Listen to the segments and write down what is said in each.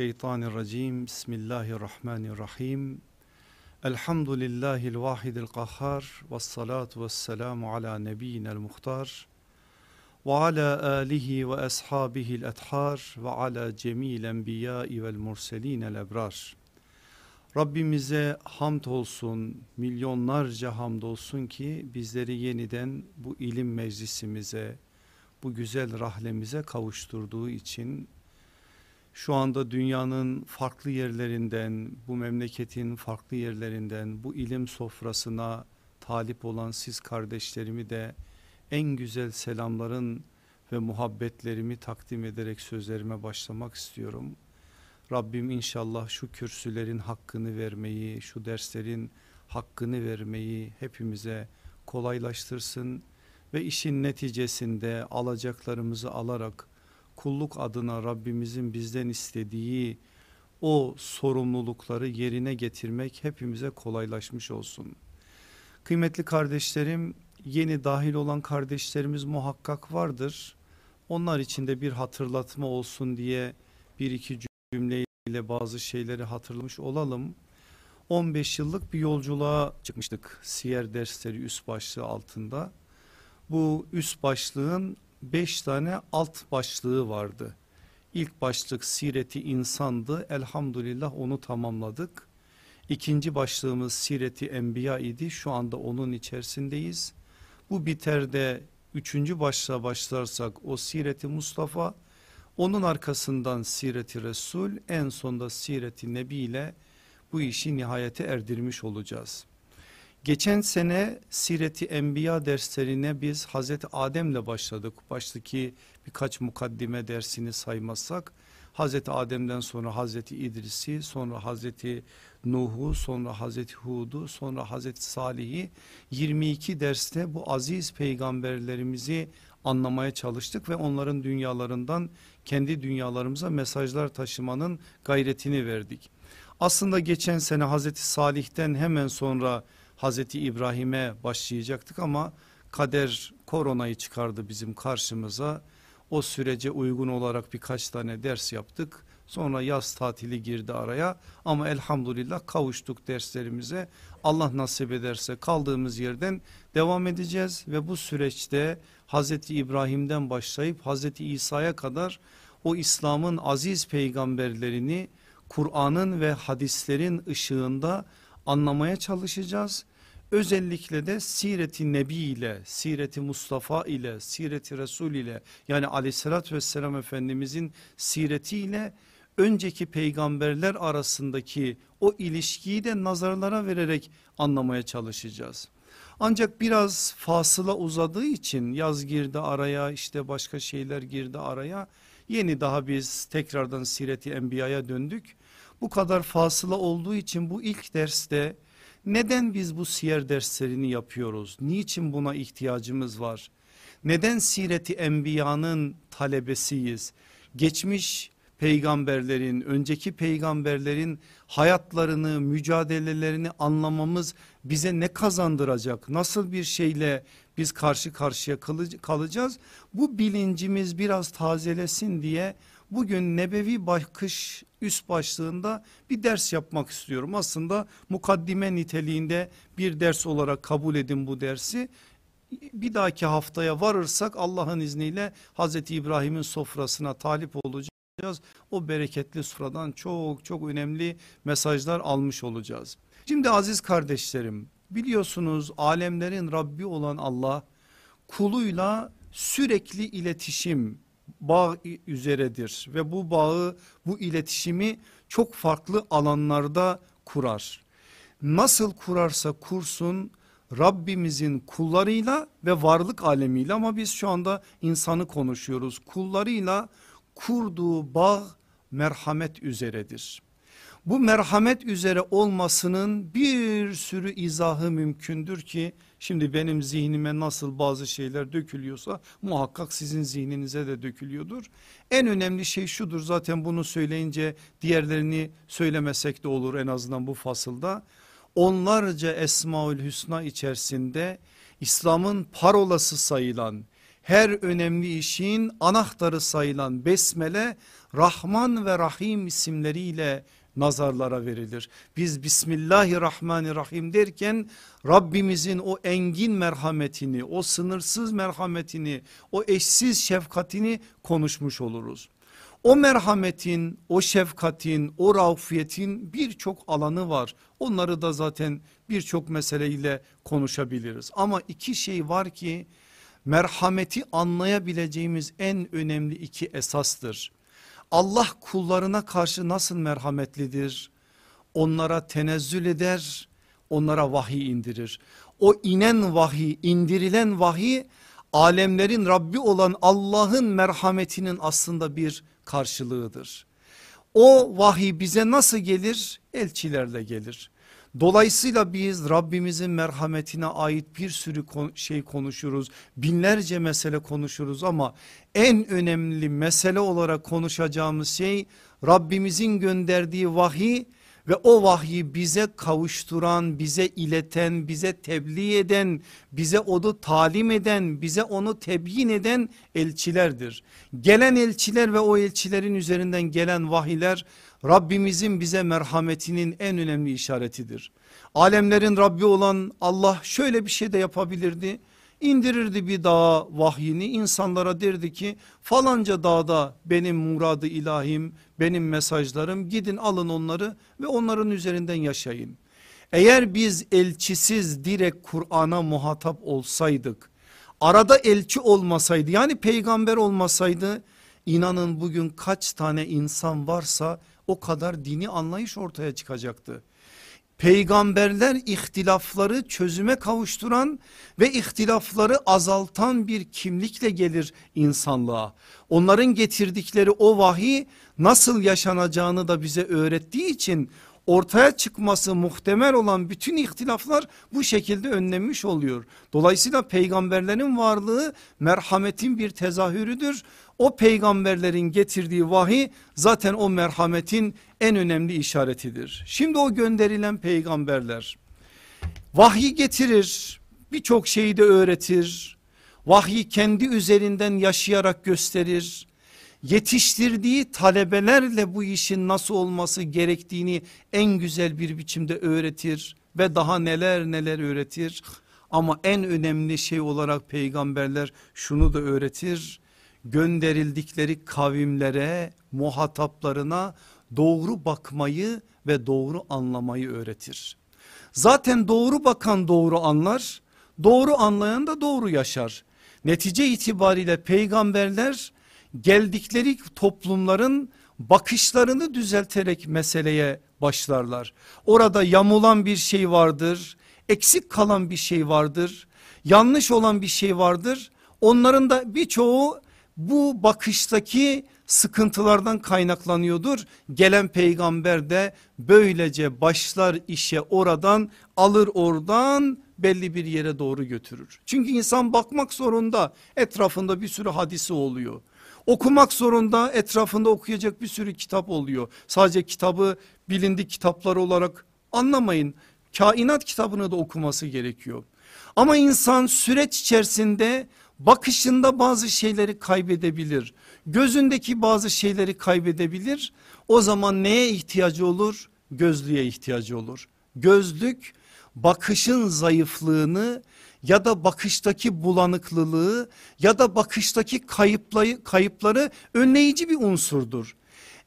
Mineşşeytanirracim. Bismillahirrahmanirrahim. Elhamdülillahil vahidil kahhar ve salatu ve selamu ala nebiyyinel muhtar ve ala alihi ve ashabihil ethar ve ala cemil enbiyai vel murselinel ebrar. Rabbimize hamd olsun, milyonlarca hamd olsun ki bizleri yeniden bu ilim meclisimize, bu güzel rahlemize kavuşturduğu için şu anda dünyanın farklı yerlerinden, bu memleketin farklı yerlerinden bu ilim sofrasına talip olan siz kardeşlerimi de en güzel selamların ve muhabbetlerimi takdim ederek sözlerime başlamak istiyorum. Rabbim inşallah şu kürsülerin hakkını vermeyi, şu derslerin hakkını vermeyi hepimize kolaylaştırsın ve işin neticesinde alacaklarımızı alarak kulluk adına Rabbimizin bizden istediği o sorumlulukları yerine getirmek hepimize kolaylaşmış olsun. Kıymetli kardeşlerim yeni dahil olan kardeşlerimiz muhakkak vardır. Onlar için de bir hatırlatma olsun diye bir iki cümleyle bazı şeyleri hatırlamış olalım. 15 yıllık bir yolculuğa çıkmıştık siyer dersleri üst başlığı altında. Bu üst başlığın beş tane alt başlığı vardı. İlk başlık sireti insandı elhamdülillah onu tamamladık. İkinci başlığımız sireti enbiya idi şu anda onun içerisindeyiz. Bu biter de üçüncü başlığa başlarsak o sireti Mustafa onun arkasından sireti Resul en sonda sireti Nebi ile bu işi nihayete erdirmiş olacağız. Geçen sene Sireti Enbiya derslerine biz Hazreti Adem'le başladık. Baştaki birkaç mukaddime dersini saymazsak Hazreti Adem'den sonra Hazreti İdris'i sonra Hazreti Nuh'u sonra Hazreti Hud'u sonra Hazreti Salih'i 22 derste bu aziz peygamberlerimizi anlamaya çalıştık ve onların dünyalarından kendi dünyalarımıza mesajlar taşımanın gayretini verdik. Aslında geçen sene Hazreti Salih'ten hemen sonra Hazreti İbrahim'e başlayacaktık ama kader koronayı çıkardı bizim karşımıza. O sürece uygun olarak birkaç tane ders yaptık. Sonra yaz tatili girdi araya ama elhamdülillah kavuştuk derslerimize. Allah nasip ederse kaldığımız yerden devam edeceğiz ve bu süreçte Hazreti İbrahim'den başlayıp Hazreti İsa'ya kadar o İslam'ın aziz peygamberlerini Kur'an'ın ve hadislerin ışığında anlamaya çalışacağız özellikle de Siret-i Nebi ile, Siret-i Mustafa ile, Siret-i Resul ile yani aleyhissalatü vesselam Efendimizin siretiyle önceki peygamberler arasındaki o ilişkiyi de nazarlara vererek anlamaya çalışacağız. Ancak biraz fasıla uzadığı için yaz girdi araya işte başka şeyler girdi araya yeni daha biz tekrardan Siret-i Enbiya'ya döndük. Bu kadar fasıla olduğu için bu ilk derste neden biz bu siyer derslerini yapıyoruz? Niçin buna ihtiyacımız var? Neden sireti enbiyanın talebesiyiz? Geçmiş peygamberlerin, önceki peygamberlerin hayatlarını, mücadelelerini anlamamız bize ne kazandıracak? Nasıl bir şeyle biz karşı karşıya kalacağız? Bu bilincimiz biraz tazelesin diye bugün nebevi bakış üst başlığında bir ders yapmak istiyorum. Aslında mukaddime niteliğinde bir ders olarak kabul edin bu dersi. Bir dahaki haftaya varırsak Allah'ın izniyle Hazreti İbrahim'in sofrasına talip olacağız. O bereketli sofradan çok çok önemli mesajlar almış olacağız. Şimdi aziz kardeşlerim biliyorsunuz alemlerin Rabbi olan Allah kuluyla sürekli iletişim bağ üzeredir ve bu bağı bu iletişimi çok farklı alanlarda kurar. Nasıl kurarsa kursun Rabbimizin kullarıyla ve varlık alemiyle ama biz şu anda insanı konuşuyoruz. Kullarıyla kurduğu bağ merhamet üzeredir. Bu merhamet üzere olmasının bir sürü izahı mümkündür ki Şimdi benim zihnime nasıl bazı şeyler dökülüyorsa muhakkak sizin zihninize de dökülüyordur. En önemli şey şudur zaten bunu söyleyince diğerlerini söylemesek de olur en azından bu fasılda. Onlarca Esmaül Hüsna içerisinde İslam'ın parolası sayılan her önemli işin anahtarı sayılan besmele Rahman ve Rahim isimleriyle nazarlara verilir. Biz Bismillahirrahmanirrahim derken Rabbimizin o engin merhametini, o sınırsız merhametini, o eşsiz şefkatini konuşmuş oluruz. O merhametin, o şefkatin, o raufiyetin birçok alanı var. Onları da zaten birçok meseleyle konuşabiliriz. Ama iki şey var ki merhameti anlayabileceğimiz en önemli iki esastır. Allah kullarına karşı nasıl merhametlidir? Onlara tenezzül eder, onlara vahiy indirir. O inen vahiy, indirilen vahiy alemlerin Rabbi olan Allah'ın merhametinin aslında bir karşılığıdır. O vahiy bize nasıl gelir? Elçilerle gelir. Dolayısıyla biz Rabbimizin merhametine ait bir sürü şey konuşuruz. Binlerce mesele konuşuruz ama en önemli mesele olarak konuşacağımız şey Rabbimizin gönderdiği vahiy ve o vahyi bize kavuşturan, bize ileten, bize tebliğ eden, bize onu talim eden, bize onu tebyin eden elçilerdir. Gelen elçiler ve o elçilerin üzerinden gelen vahiyler Rabbimizin bize merhametinin en önemli işaretidir. Alemlerin Rabbi olan Allah şöyle bir şey de yapabilirdi. İndirirdi bir dağa vahyini insanlara derdi ki falanca dağda benim muradı ilahim benim mesajlarım gidin alın onları ve onların üzerinden yaşayın. Eğer biz elçisiz direkt Kur'an'a muhatap olsaydık arada elçi olmasaydı yani peygamber olmasaydı inanın bugün kaç tane insan varsa o kadar dini anlayış ortaya çıkacaktı. Peygamberler ihtilafları çözüme kavuşturan ve ihtilafları azaltan bir kimlikle gelir insanlığa. Onların getirdikleri o vahiy nasıl yaşanacağını da bize öğrettiği için ortaya çıkması muhtemel olan bütün ihtilaflar bu şekilde önlenmiş oluyor. Dolayısıyla peygamberlerin varlığı merhametin bir tezahürüdür. O peygamberlerin getirdiği vahiy zaten o merhametin en önemli işaretidir. Şimdi o gönderilen peygamberler vahyi getirir birçok şeyi de öğretir. Vahyi kendi üzerinden yaşayarak gösterir yetiştirdiği talebelerle bu işin nasıl olması gerektiğini en güzel bir biçimde öğretir ve daha neler neler öğretir. Ama en önemli şey olarak peygamberler şunu da öğretir. Gönderildikleri kavimlere, muhataplarına doğru bakmayı ve doğru anlamayı öğretir. Zaten doğru bakan doğru anlar, doğru anlayan da doğru yaşar. Netice itibariyle peygamberler geldikleri toplumların bakışlarını düzelterek meseleye başlarlar. Orada yamulan bir şey vardır, eksik kalan bir şey vardır, yanlış olan bir şey vardır. Onların da birçoğu bu bakıştaki sıkıntılardan kaynaklanıyordur. Gelen peygamber de böylece başlar işe oradan alır oradan belli bir yere doğru götürür. Çünkü insan bakmak zorunda etrafında bir sürü hadisi oluyor. Okumak zorunda etrafında okuyacak bir sürü kitap oluyor. Sadece kitabı bilindik kitaplar olarak anlamayın. Kainat kitabını da okuması gerekiyor. Ama insan süreç içerisinde bakışında bazı şeyleri kaybedebilir. Gözündeki bazı şeyleri kaybedebilir. O zaman neye ihtiyacı olur? Gözlüğe ihtiyacı olur. Gözlük bakışın zayıflığını ya da bakıştaki bulanıklılığı ya da bakıştaki kayıpları, kayıpları önleyici bir unsurdur.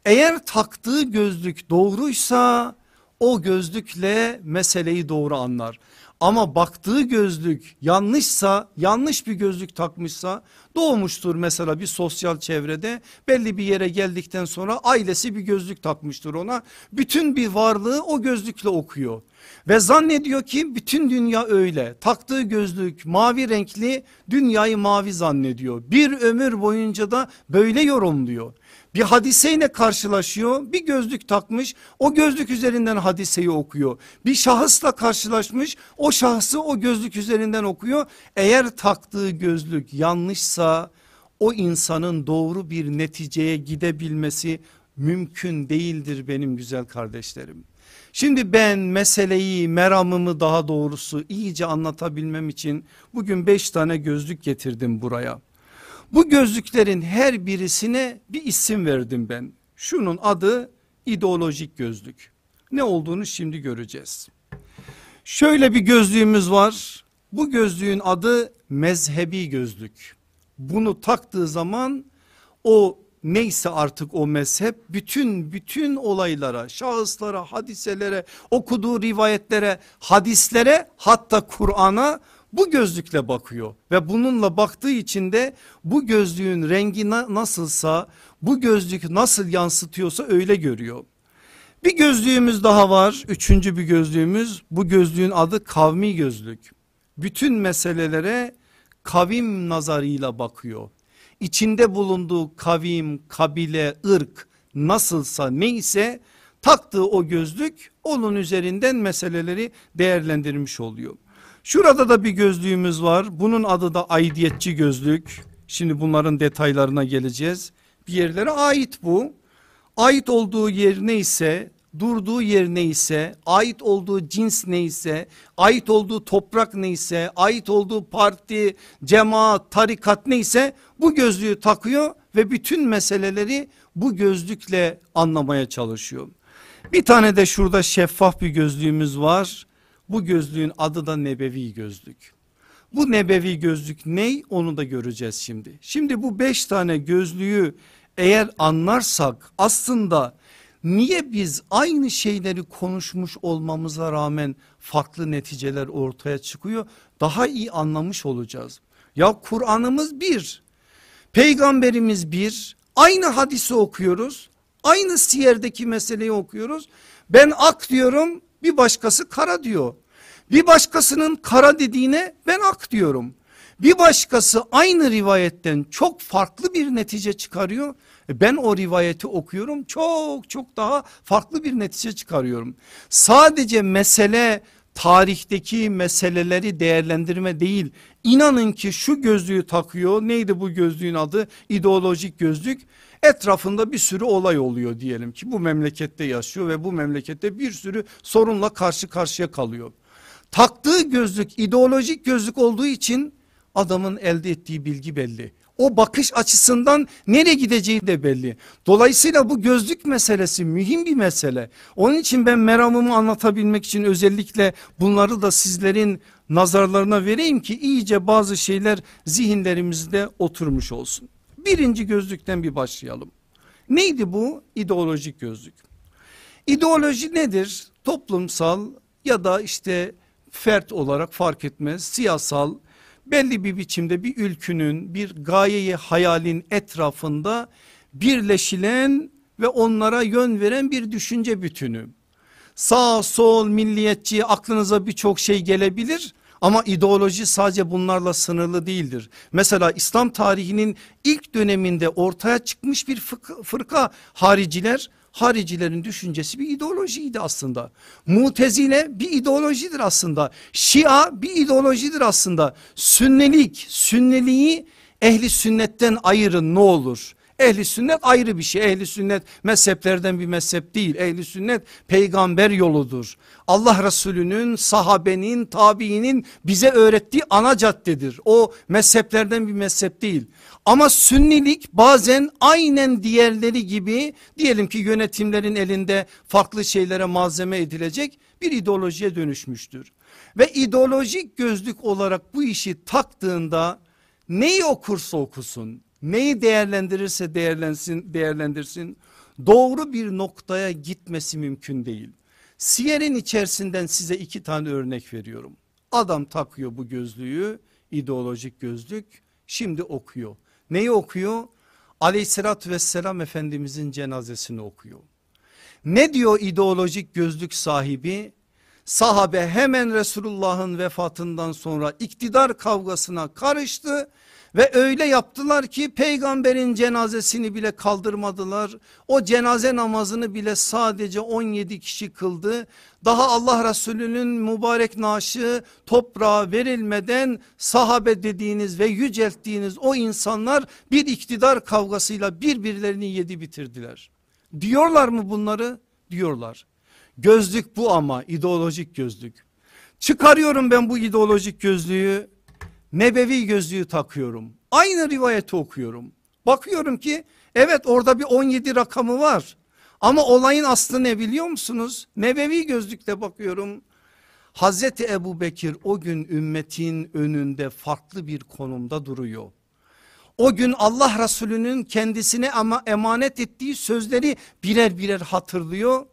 Eğer taktığı gözlük doğruysa o gözlükle meseleyi doğru anlar. Ama baktığı gözlük yanlışsa yanlış bir gözlük takmışsa doğmuştur mesela bir sosyal çevrede belli bir yere geldikten sonra ailesi bir gözlük takmıştır ona. Bütün bir varlığı o gözlükle okuyor. Ve zannediyor ki bütün dünya öyle. Taktığı gözlük mavi renkli dünyayı mavi zannediyor. Bir ömür boyunca da böyle yorumluyor. Bir hadiseyle karşılaşıyor bir gözlük takmış o gözlük üzerinden hadiseyi okuyor. Bir şahısla karşılaşmış o şahsı o gözlük üzerinden okuyor. Eğer taktığı gözlük yanlışsa o insanın doğru bir neticeye gidebilmesi mümkün değildir benim güzel kardeşlerim. Şimdi ben meseleyi meramımı daha doğrusu iyice anlatabilmem için bugün beş tane gözlük getirdim buraya. Bu gözlüklerin her birisine bir isim verdim ben. Şunun adı ideolojik gözlük. Ne olduğunu şimdi göreceğiz. Şöyle bir gözlüğümüz var. Bu gözlüğün adı mezhebi gözlük. Bunu taktığı zaman o neyse artık o mezhep bütün bütün olaylara, şahıslara, hadiselere, okuduğu rivayetlere, hadislere hatta Kur'an'a bu gözlükle bakıyor ve bununla baktığı için de bu gözlüğün rengi nasılsa bu gözlük nasıl yansıtıyorsa öyle görüyor. Bir gözlüğümüz daha var üçüncü bir gözlüğümüz bu gözlüğün adı kavmi gözlük. Bütün meselelere kavim nazarıyla bakıyor. İçinde bulunduğu kavim, kabile, ırk nasılsa neyse taktığı o gözlük onun üzerinden meseleleri değerlendirmiş oluyor. Şurada da bir gözlüğümüz var. Bunun adı da aidiyetçi gözlük. Şimdi bunların detaylarına geleceğiz. Bir yerlere ait bu. Ait olduğu yer neyse, durduğu yer neyse, ait olduğu cins neyse, ait olduğu toprak neyse, ait olduğu parti, cemaat, tarikat neyse bu gözlüğü takıyor ve bütün meseleleri bu gözlükle anlamaya çalışıyor. Bir tane de şurada şeffaf bir gözlüğümüz var. Bu gözlüğün adı da nebevi gözlük. Bu nebevi gözlük ney onu da göreceğiz şimdi. Şimdi bu beş tane gözlüğü eğer anlarsak aslında niye biz aynı şeyleri konuşmuş olmamıza rağmen farklı neticeler ortaya çıkıyor daha iyi anlamış olacağız. Ya Kur'an'ımız bir peygamberimiz bir aynı hadisi okuyoruz aynı siyerdeki meseleyi okuyoruz ben ak diyorum bir başkası kara diyor. Bir başkasının kara dediğine ben ak diyorum. Bir başkası aynı rivayetten çok farklı bir netice çıkarıyor. E ben o rivayeti okuyorum çok çok daha farklı bir netice çıkarıyorum. Sadece mesele tarihteki meseleleri değerlendirme değil. İnanın ki şu gözlüğü takıyor. Neydi bu gözlüğün adı? İdeolojik gözlük. Etrafında bir sürü olay oluyor diyelim ki bu memlekette yaşıyor ve bu memlekette bir sürü sorunla karşı karşıya kalıyor. Taktığı gözlük ideolojik gözlük olduğu için adamın elde ettiği bilgi belli. O bakış açısından nereye gideceği de belli. Dolayısıyla bu gözlük meselesi mühim bir mesele. Onun için ben meramımı anlatabilmek için özellikle bunları da sizlerin nazarlarına vereyim ki iyice bazı şeyler zihinlerimizde oturmuş olsun. Birinci gözlükten bir başlayalım. Neydi bu? İdeolojik gözlük. İdeoloji nedir? Toplumsal ya da işte fert olarak fark etmez siyasal belli bir biçimde bir ülkünün bir gayeyi hayalin etrafında birleşilen ve onlara yön veren bir düşünce bütünü. Sağ sol milliyetçi aklınıza birçok şey gelebilir ama ideoloji sadece bunlarla sınırlı değildir. Mesela İslam tarihinin ilk döneminde ortaya çıkmış bir fırka hariciler haricilerin düşüncesi bir ideolojiydi aslında. Mutezile bir ideolojidir aslında. Şia bir ideolojidir aslında. Sünnelik, sünneliği ehli sünnetten ayırın ne olur. Ehli sünnet ayrı bir şey. Ehli sünnet mezheplerden bir mezhep değil. Ehli sünnet peygamber yoludur. Allah Resulü'nün, sahabenin, tabiinin bize öğrettiği ana caddedir. O mezheplerden bir mezhep değil. Ama sünnilik bazen aynen diğerleri gibi diyelim ki yönetimlerin elinde farklı şeylere malzeme edilecek bir ideolojiye dönüşmüştür. Ve ideolojik gözlük olarak bu işi taktığında neyi okursa okusun neyi değerlendirirse değerlensin, değerlendirsin doğru bir noktaya gitmesi mümkün değil. Siyer'in içerisinden size iki tane örnek veriyorum. Adam takıyor bu gözlüğü ideolojik gözlük şimdi okuyor. Neyi okuyor? Aleyhissalatü vesselam Efendimizin cenazesini okuyor. Ne diyor ideolojik gözlük sahibi? Sahabe hemen Resulullah'ın vefatından sonra iktidar kavgasına karıştı ve öyle yaptılar ki peygamberin cenazesini bile kaldırmadılar. O cenaze namazını bile sadece 17 kişi kıldı. Daha Allah Resulü'nün mübarek naaşı toprağa verilmeden sahabe dediğiniz ve yücelttiğiniz o insanlar bir iktidar kavgasıyla birbirlerini yedi bitirdiler. Diyorlar mı bunları? Diyorlar. Gözlük bu ama ideolojik gözlük. Çıkarıyorum ben bu ideolojik gözlüğü Nebevi gözlüğü takıyorum. Aynı rivayeti okuyorum. Bakıyorum ki evet orada bir 17 rakamı var. Ama olayın aslı ne biliyor musunuz? Nebevi gözlükle bakıyorum. Hazreti Ebu Bekir o gün ümmetin önünde farklı bir konumda duruyor. O gün Allah Resulü'nün kendisine ama emanet ettiği sözleri birer birer hatırlıyor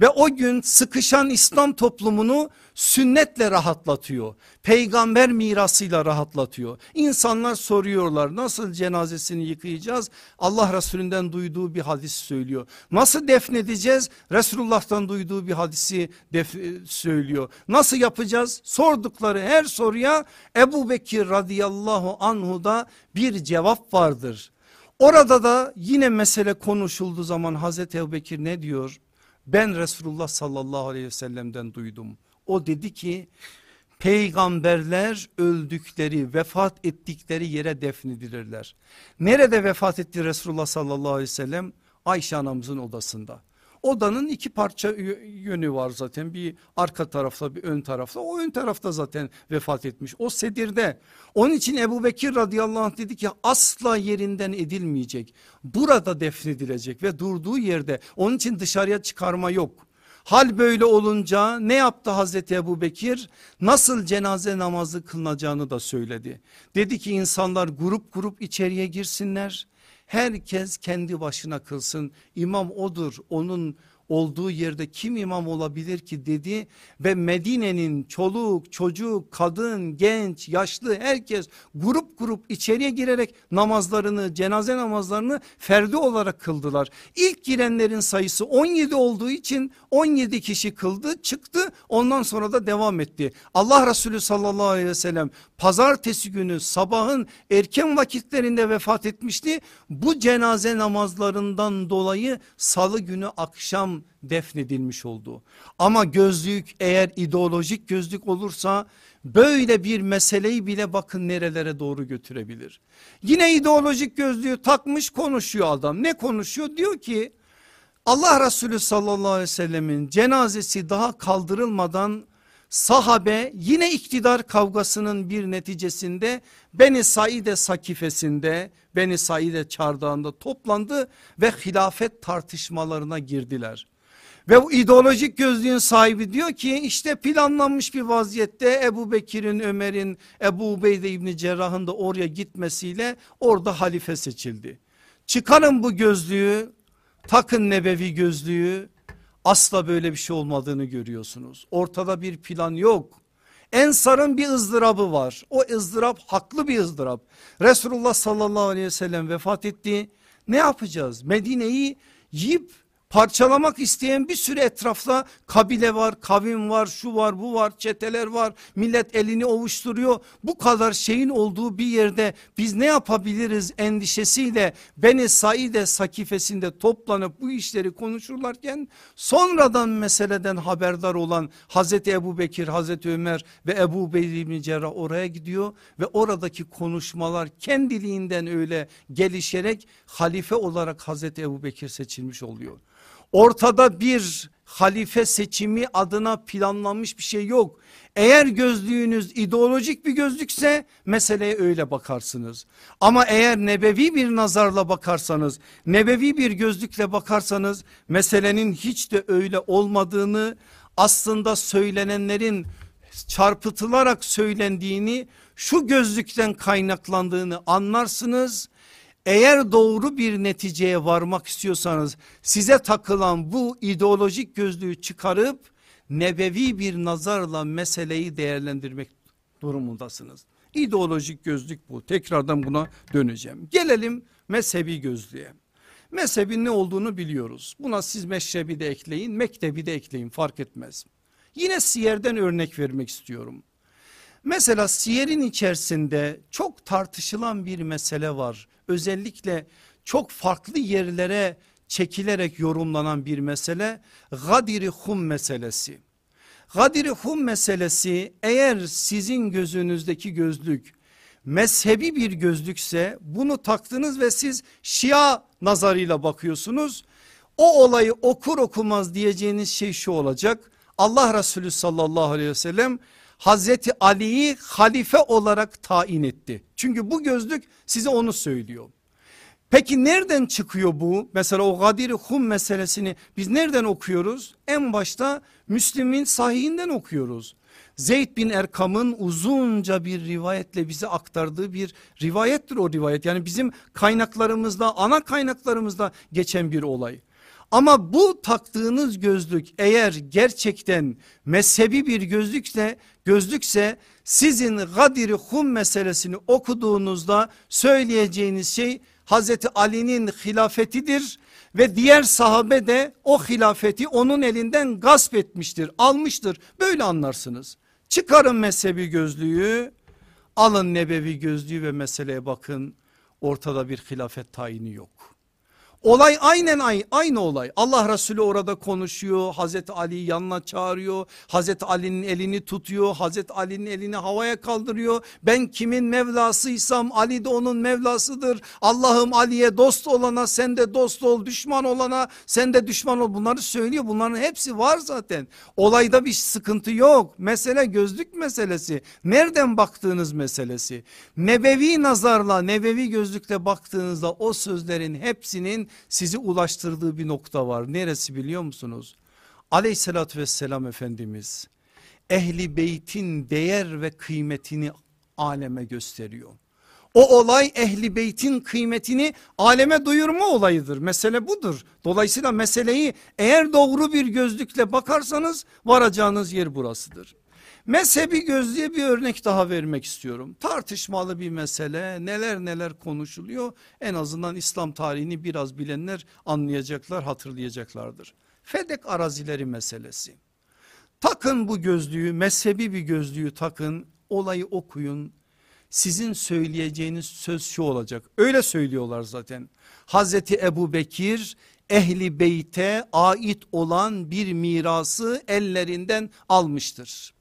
ve o gün sıkışan İslam toplumunu sünnetle rahatlatıyor. Peygamber mirasıyla rahatlatıyor. İnsanlar soruyorlar nasıl cenazesini yıkayacağız? Allah Resulünden duyduğu bir hadis söylüyor. Nasıl defnedeceğiz? Resulullah'tan duyduğu bir hadisi def söylüyor. Nasıl yapacağız? Sordukları her soruya Ebu Bekir radıyallahu anhuda bir cevap vardır. Orada da yine mesele konuşulduğu zaman Hazreti Ebu Bekir ne diyor? Ben Resulullah sallallahu aleyhi ve sellem'den duydum. O dedi ki peygamberler öldükleri vefat ettikleri yere defnedilirler. Nerede vefat etti Resulullah sallallahu aleyhi ve sellem? Ayşe anamızın odasında. Odanın iki parça yönü var zaten bir arka tarafta bir ön tarafta o ön tarafta zaten vefat etmiş o sedirde. Onun için Ebu Bekir radıyallahu anh dedi ki asla yerinden edilmeyecek burada defnedilecek ve durduğu yerde onun için dışarıya çıkarma yok. Hal böyle olunca ne yaptı Hazreti Ebu Bekir? Nasıl cenaze namazı kılınacağını da söyledi. Dedi ki insanlar grup grup içeriye girsinler Herkes kendi başına kılsın. İmam odur. Onun olduğu yerde kim imam olabilir ki dedi ve Medine'nin çoluk çocuk kadın genç yaşlı herkes grup grup içeriye girerek namazlarını cenaze namazlarını ferdi olarak kıldılar. İlk girenlerin sayısı 17 olduğu için 17 kişi kıldı çıktı ondan sonra da devam etti. Allah Resulü sallallahu aleyhi ve sellem pazartesi günü sabahın erken vakitlerinde vefat etmişti. Bu cenaze namazlarından dolayı salı günü akşam defnedilmiş oldu. Ama gözlük eğer ideolojik gözlük olursa böyle bir meseleyi bile bakın nerelere doğru götürebilir. Yine ideolojik gözlüğü takmış konuşuyor adam. Ne konuşuyor? Diyor ki Allah Resulü sallallahu aleyhi ve sellemin cenazesi daha kaldırılmadan sahabe yine iktidar kavgasının bir neticesinde Beni Saide sakifesinde Beni Saide çardağında toplandı ve hilafet tartışmalarına girdiler. Ve bu ideolojik gözlüğün sahibi diyor ki işte planlanmış bir vaziyette Ebu Bekir'in Ömer'in Ebu Ubeyde İbni Cerrah'ın da oraya gitmesiyle orada halife seçildi. Çıkarın bu gözlüğü takın nebevi gözlüğü asla böyle bir şey olmadığını görüyorsunuz. Ortada bir plan yok. Ensar'ın bir ızdırabı var. O ızdırap haklı bir ızdırap. Resulullah sallallahu aleyhi ve sellem vefat etti. Ne yapacağız? Medine'yi yiyip parçalamak isteyen bir sürü etrafta kabile var, kavim var, şu var, bu var, çeteler var. Millet elini ovuşturuyor. Bu kadar şeyin olduğu bir yerde biz ne yapabiliriz endişesiyle Beni Saide sakifesinde toplanıp bu işleri konuşurlarken sonradan meseleden haberdar olan Hazreti Ebu Bekir, Hazreti Ömer ve Ebu Beyli İbni Cerrah oraya gidiyor ve oradaki konuşmalar kendiliğinden öyle gelişerek halife olarak Hazreti Ebu Bekir seçilmiş oluyor. Ortada bir halife seçimi adına planlanmış bir şey yok. Eğer gözlüğünüz ideolojik bir gözlükse meseleye öyle bakarsınız. Ama eğer nebevi bir nazarla bakarsanız, nebevi bir gözlükle bakarsanız meselenin hiç de öyle olmadığını aslında söylenenlerin çarpıtılarak söylendiğini şu gözlükten kaynaklandığını anlarsınız eğer doğru bir neticeye varmak istiyorsanız size takılan bu ideolojik gözlüğü çıkarıp nebevi bir nazarla meseleyi değerlendirmek durumundasınız. İdeolojik gözlük bu. Tekrardan buna döneceğim. Gelelim mezhebi gözlüğe. Mezhebin ne olduğunu biliyoruz. Buna siz meşrebi de ekleyin, mektebi de ekleyin fark etmez. Yine siyerden örnek vermek istiyorum. Mesela siyerin içerisinde çok tartışılan bir mesele var. Özellikle çok farklı yerlere çekilerek yorumlanan bir mesele Gadiri Hum meselesi. Gadiri Hum meselesi eğer sizin gözünüzdeki gözlük mezhebi bir gözlükse bunu taktınız ve siz Şia nazarıyla bakıyorsunuz. O olayı okur okumaz diyeceğiniz şey şu olacak. Allah Resulü sallallahu aleyhi ve sellem Hazreti Ali'yi halife olarak tayin etti. Çünkü bu gözlük size onu söylüyor. Peki nereden çıkıyor bu? Mesela o Gadir-i Hum meselesini biz nereden okuyoruz? En başta Müslim'in sahihinden okuyoruz. Zeyd bin Erkam'ın uzunca bir rivayetle bize aktardığı bir rivayettir o rivayet. Yani bizim kaynaklarımızda ana kaynaklarımızda geçen bir olay. Ama bu taktığınız gözlük eğer gerçekten mezhebi bir gözlükse, gözlükse sizin Gadir-i Hum meselesini okuduğunuzda söyleyeceğiniz şey Hazreti Ali'nin hilafetidir ve diğer sahabe de o hilafeti onun elinden gasp etmiştir, almıştır. Böyle anlarsınız. Çıkarın mezhebi gözlüğü, alın nebevi gözlüğü ve meseleye bakın. Ortada bir hilafet tayini yok. Olay aynen aynı olay. Allah Resulü orada konuşuyor. Hazreti Ali yanına çağırıyor. Hazreti Ali'nin elini tutuyor. Hazreti Ali'nin elini havaya kaldırıyor. Ben kimin Mevlasıysam Ali de onun Mevlasıdır. Allah'ım Ali'ye dost olana sen de dost ol. Düşman olana sen de düşman ol. Bunları söylüyor. Bunların hepsi var zaten. Olayda bir sıkıntı yok. Mesele gözlük meselesi. Nereden baktığınız meselesi. Nebevi nazarla nebevi gözlükle baktığınızda o sözlerin hepsinin sizi ulaştırdığı bir nokta var. Neresi biliyor musunuz? Aleyhissalatü vesselam Efendimiz ehli beytin değer ve kıymetini aleme gösteriyor. O olay ehli beytin kıymetini aleme duyurma olayıdır. Mesele budur. Dolayısıyla meseleyi eğer doğru bir gözlükle bakarsanız varacağınız yer burasıdır. Mezhebi gözlüğe bir örnek daha vermek istiyorum. Tartışmalı bir mesele neler neler konuşuluyor. En azından İslam tarihini biraz bilenler anlayacaklar hatırlayacaklardır. Fedek arazileri meselesi. Takın bu gözlüğü mezhebi bir gözlüğü takın olayı okuyun. Sizin söyleyeceğiniz söz şu olacak öyle söylüyorlar zaten. Hazreti Ebu Bekir ehli beyte ait olan bir mirası ellerinden almıştır.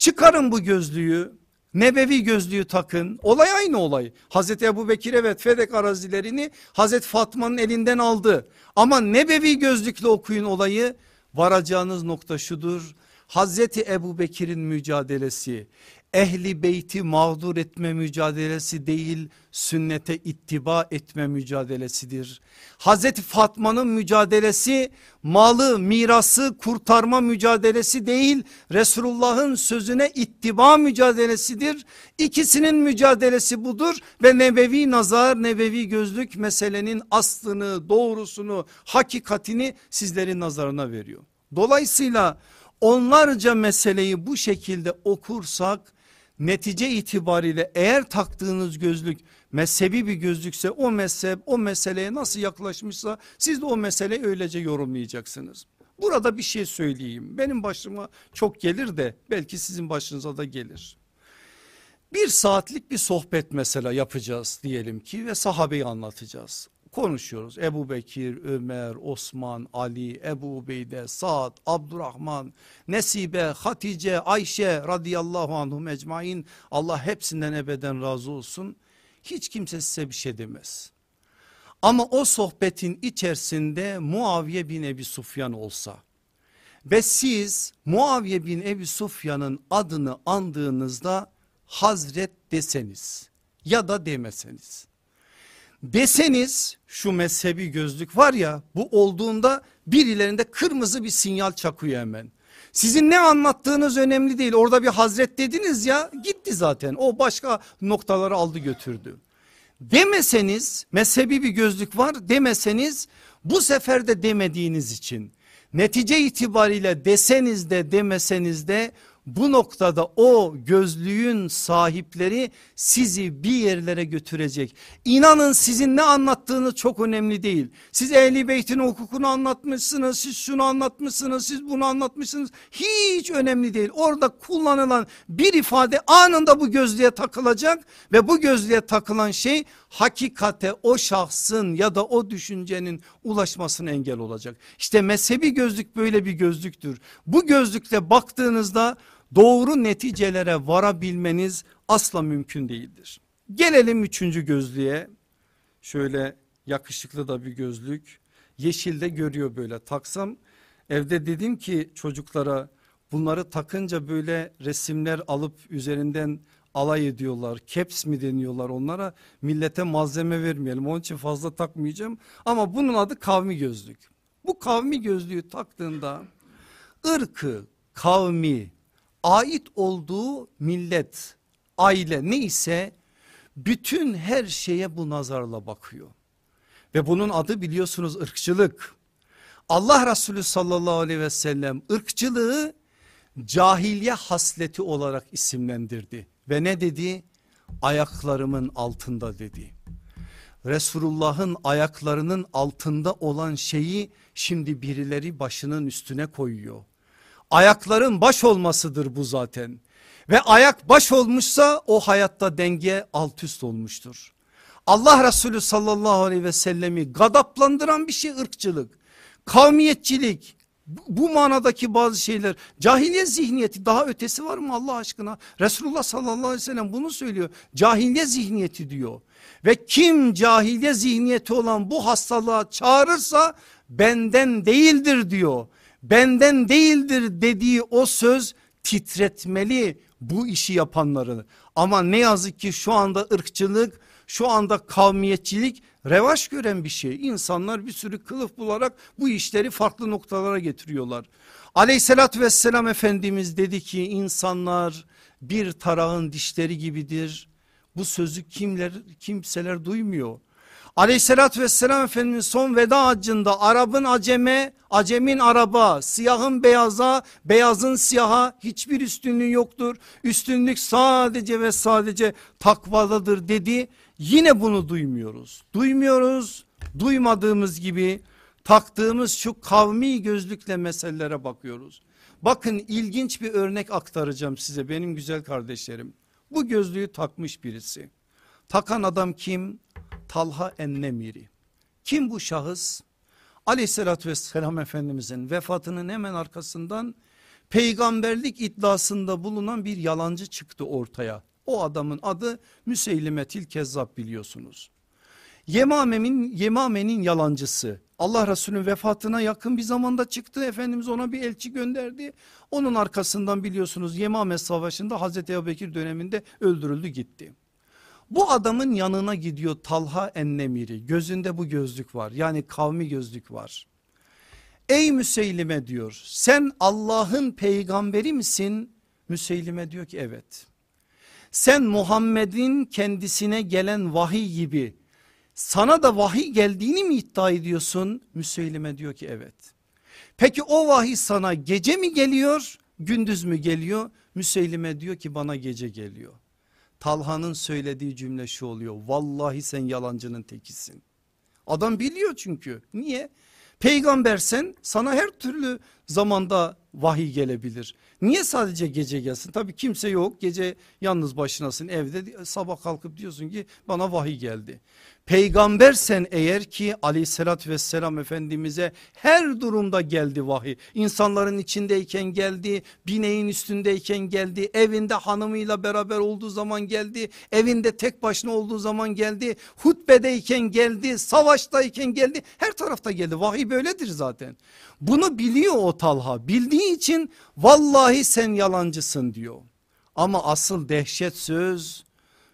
Çıkarın bu gözlüğü Nebevi gözlüğü takın. Olay aynı olay. Hazreti Ebu Bekir evet Fedek arazilerini Hazreti Fatma'nın elinden aldı. Ama Nebevi gözlükle okuyun olayı. Varacağınız nokta şudur. Hazreti Ebu Bekir'in mücadelesi ehli beyti mağdur etme mücadelesi değil sünnete ittiba etme mücadelesidir. Hazreti Fatma'nın mücadelesi malı mirası kurtarma mücadelesi değil Resulullah'ın sözüne ittiba mücadelesidir. İkisinin mücadelesi budur ve nebevi nazar nebevi gözlük meselenin aslını doğrusunu hakikatini sizlerin nazarına veriyor. Dolayısıyla onlarca meseleyi bu şekilde okursak netice itibariyle eğer taktığınız gözlük mezhebi bir gözlükse o mezhep o meseleye nasıl yaklaşmışsa siz de o meseleyi öylece yorumlayacaksınız. Burada bir şey söyleyeyim benim başıma çok gelir de belki sizin başınıza da gelir. Bir saatlik bir sohbet mesela yapacağız diyelim ki ve sahabeyi anlatacağız konuşuyoruz. Ebu Bekir, Ömer, Osman, Ali, Ebu Ubeyde, Saad, Abdurrahman, Nesibe, Hatice, Ayşe radıyallahu anhum ecmain. Allah hepsinden ebeden razı olsun. Hiç kimse size bir şey demez. Ama o sohbetin içerisinde Muaviye bin Ebi Sufyan olsa ve siz Muaviye bin Ebi Sufyan'ın adını andığınızda Hazret deseniz ya da demeseniz deseniz şu mezhebi gözlük var ya bu olduğunda birilerinde kırmızı bir sinyal çakıyor hemen. Sizin ne anlattığınız önemli değil orada bir hazret dediniz ya gitti zaten o başka noktaları aldı götürdü. Demeseniz mezhebi bir gözlük var demeseniz bu sefer de demediğiniz için netice itibariyle deseniz de demeseniz de bu noktada o gözlüğün sahipleri sizi bir yerlere götürecek. İnanın sizin ne anlattığınız çok önemli değil. Siz ehli beytin hukukunu anlatmışsınız, siz şunu anlatmışsınız, siz bunu anlatmışsınız. Hiç önemli değil. Orada kullanılan bir ifade anında bu gözlüğe takılacak ve bu gözlüğe takılan şey hakikate o şahsın ya da o düşüncenin ulaşmasına engel olacak. İşte mezhebi gözlük böyle bir gözlüktür. Bu gözlükle baktığınızda doğru neticelere varabilmeniz asla mümkün değildir. Gelelim üçüncü gözlüğe. Şöyle yakışıklı da bir gözlük. Yeşilde görüyor böyle taksam. Evde dedim ki çocuklara Bunları takınca böyle resimler alıp üzerinden alay ediyorlar. Caps mi deniyorlar onlara millete malzeme vermeyelim onun için fazla takmayacağım. Ama bunun adı kavmi gözlük. Bu kavmi gözlüğü taktığında ırkı, kavmi, ait olduğu millet, aile neyse bütün her şeye bu nazarla bakıyor. Ve bunun adı biliyorsunuz ırkçılık. Allah Resulü sallallahu aleyhi ve sellem ırkçılığı cahiliye hasleti olarak isimlendirdi. Ve ne dedi? Ayaklarımın altında dedi. Resulullah'ın ayaklarının altında olan şeyi şimdi birileri başının üstüne koyuyor. Ayakların baş olmasıdır bu zaten. Ve ayak baş olmuşsa o hayatta denge alt üst olmuştur. Allah Resulü sallallahu aleyhi ve sellemi gadaplandıran bir şey ırkçılık, kavmiyetçilik, bu manadaki bazı şeyler cahiliye zihniyeti daha ötesi var mı Allah aşkına? Resulullah sallallahu aleyhi ve sellem bunu söylüyor. Cahiliye zihniyeti diyor. Ve kim cahiliye zihniyeti olan bu hastalığa çağırırsa benden değildir diyor. Benden değildir dediği o söz titretmeli bu işi yapanları. Ama ne yazık ki şu anda ırkçılık, şu anda kavmiyetçilik revaş gören bir şey. İnsanlar bir sürü kılıf bularak bu işleri farklı noktalara getiriyorlar. Aleyhissalatü vesselam Efendimiz dedi ki insanlar bir tarağın dişleri gibidir. Bu sözü kimler kimseler duymuyor. Aleyhissalatü vesselam Efendimiz son veda haccında Arap'ın aceme, acemin araba, siyahın beyaza, beyazın siyaha hiçbir üstünlüğü yoktur. Üstünlük sadece ve sadece takvadadır dedi. Yine bunu duymuyoruz. Duymuyoruz. Duymadığımız gibi taktığımız şu kavmi gözlükle meselelere bakıyoruz. Bakın ilginç bir örnek aktaracağım size benim güzel kardeşlerim. Bu gözlüğü takmış birisi. Takan adam kim? Talha Ennemiri. Kim bu şahıs? Aleyhissalatü vesselam Efendimizin vefatının hemen arkasından peygamberlik iddiasında bulunan bir yalancı çıktı ortaya. O adamın adı Müseylimetil Kezzab biliyorsunuz. Yemame'nin Yemame'nin yalancısı Allah Resulü'nün vefatına yakın bir zamanda çıktı. Efendimiz ona bir elçi gönderdi. Onun arkasından biliyorsunuz Yemame Savaşı'nda Hazreti Ebubekir döneminde öldürüldü gitti. Bu adamın yanına gidiyor Talha Ennemiri gözünde bu gözlük var yani kavmi gözlük var. Ey Müseylime diyor sen Allah'ın peygamberi misin? Müseylime diyor ki evet. Sen Muhammed'in kendisine gelen vahiy gibi sana da vahiy geldiğini mi iddia ediyorsun? Müseylime diyor ki evet. Peki o vahiy sana gece mi geliyor gündüz mü geliyor? Müseylime diyor ki bana gece geliyor. Talha'nın söylediği cümle şu oluyor. Vallahi sen yalancının tekisin. Adam biliyor çünkü. Niye? Peygambersen sana her türlü zamanda vahiy gelebilir. Niye sadece gece gelsin? Tabii kimse yok gece yalnız başınasın evde sabah kalkıp diyorsun ki bana vahiy geldi. Peygambersen eğer ki aleyhissalatü vesselam efendimize her durumda geldi vahiy. İnsanların içindeyken geldi, bineğin üstündeyken geldi, evinde hanımıyla beraber olduğu zaman geldi, evinde tek başına olduğu zaman geldi, hutbedeyken geldi, savaştayken geldi, her tarafta geldi. Vahiy böyledir zaten. Bunu biliyor o Talha bildiği için vallahi sen yalancısın diyor. Ama asıl dehşet söz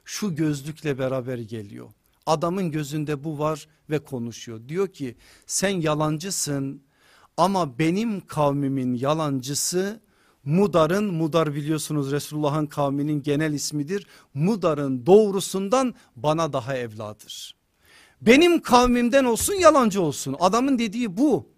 şu gözlükle beraber geliyor. Adamın gözünde bu var ve konuşuyor. Diyor ki sen yalancısın ama benim kavmimin yalancısı Mudar'ın Mudar biliyorsunuz Resulullah'ın kavminin genel ismidir. Mudar'ın doğrusundan bana daha evladır. Benim kavmimden olsun yalancı olsun adamın dediği bu.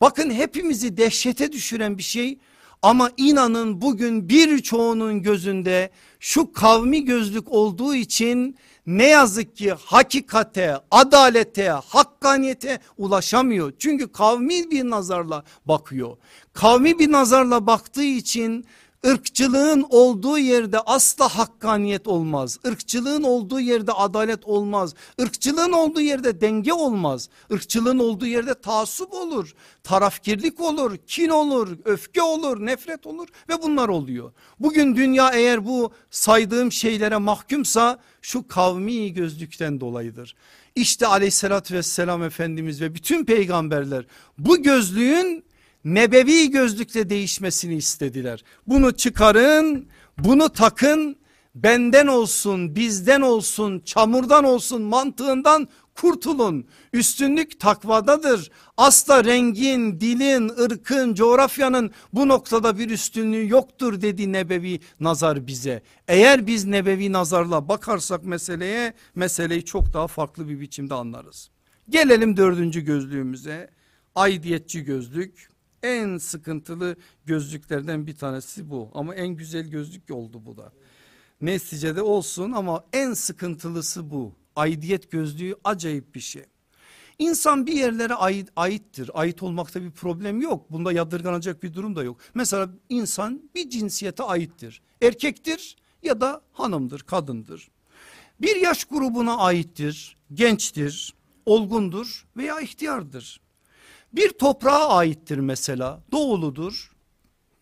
Bakın hepimizi dehşete düşüren bir şey ama inanın bugün birçoğunun gözünde şu kavmi gözlük olduğu için ne yazık ki hakikate, adalete, hakkaniyete ulaşamıyor. Çünkü kavmi bir nazarla bakıyor. Kavmi bir nazarla baktığı için ırkçılığın olduğu yerde asla hakkaniyet olmaz. Irkçılığın olduğu yerde adalet olmaz. Irkçılığın olduğu yerde denge olmaz. Irkçılığın olduğu yerde taassup olur. Tarafkirlik olur, kin olur, öfke olur, nefret olur ve bunlar oluyor. Bugün dünya eğer bu saydığım şeylere mahkumsa şu kavmi gözlükten dolayıdır. İşte aleyhissalatü vesselam Efendimiz ve bütün peygamberler bu gözlüğün nebevi gözlükle değişmesini istediler. Bunu çıkarın, bunu takın, benden olsun, bizden olsun, çamurdan olsun mantığından kurtulun. Üstünlük takvadadır. Asla rengin, dilin, ırkın, coğrafyanın bu noktada bir üstünlüğü yoktur dedi Nebevi nazar bize. Eğer biz Nebevi nazarla bakarsak meseleye meseleyi çok daha farklı bir biçimde anlarız. Gelelim dördüncü gözlüğümüze. Aidiyetçi gözlük en sıkıntılı gözlüklerden bir tanesi bu ama en güzel gözlük oldu bu da. Neticede olsun ama en sıkıntılısı bu. Aidiyet gözlüğü acayip bir şey. İnsan bir yerlere ait, aittir. Ait olmakta bir problem yok. Bunda yadırganacak bir durum da yok. Mesela insan bir cinsiyete aittir. Erkektir ya da hanımdır, kadındır. Bir yaş grubuna aittir, gençtir, olgundur veya ihtiyardır. Bir toprağa aittir mesela. Doğuludur,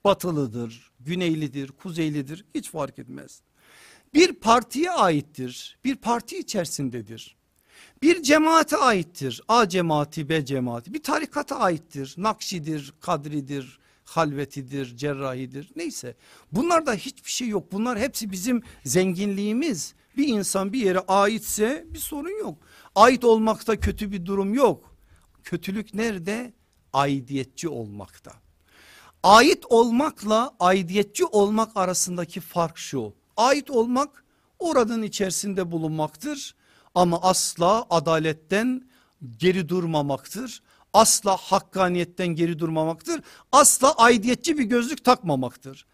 batılıdır, güneylidir, kuzeylidir hiç fark etmez. Bir partiye aittir. Bir parti içerisindedir. Bir cemaate aittir. A cemaati, B cemaati. Bir tarikata aittir. Nakşidir, kadridir, halvetidir, cerrahidir neyse. Bunlarda hiçbir şey yok. Bunlar hepsi bizim zenginliğimiz. Bir insan bir yere aitse bir sorun yok. Ait olmakta kötü bir durum yok. Kötülük nerede? Aidiyetçi olmakta. Ait olmakla aidiyetçi olmak arasındaki fark şu. Ait olmak oranın içerisinde bulunmaktır ama asla adaletten geri durmamaktır. Asla hakkaniyetten geri durmamaktır. Asla aidiyetçi bir gözlük takmamaktır.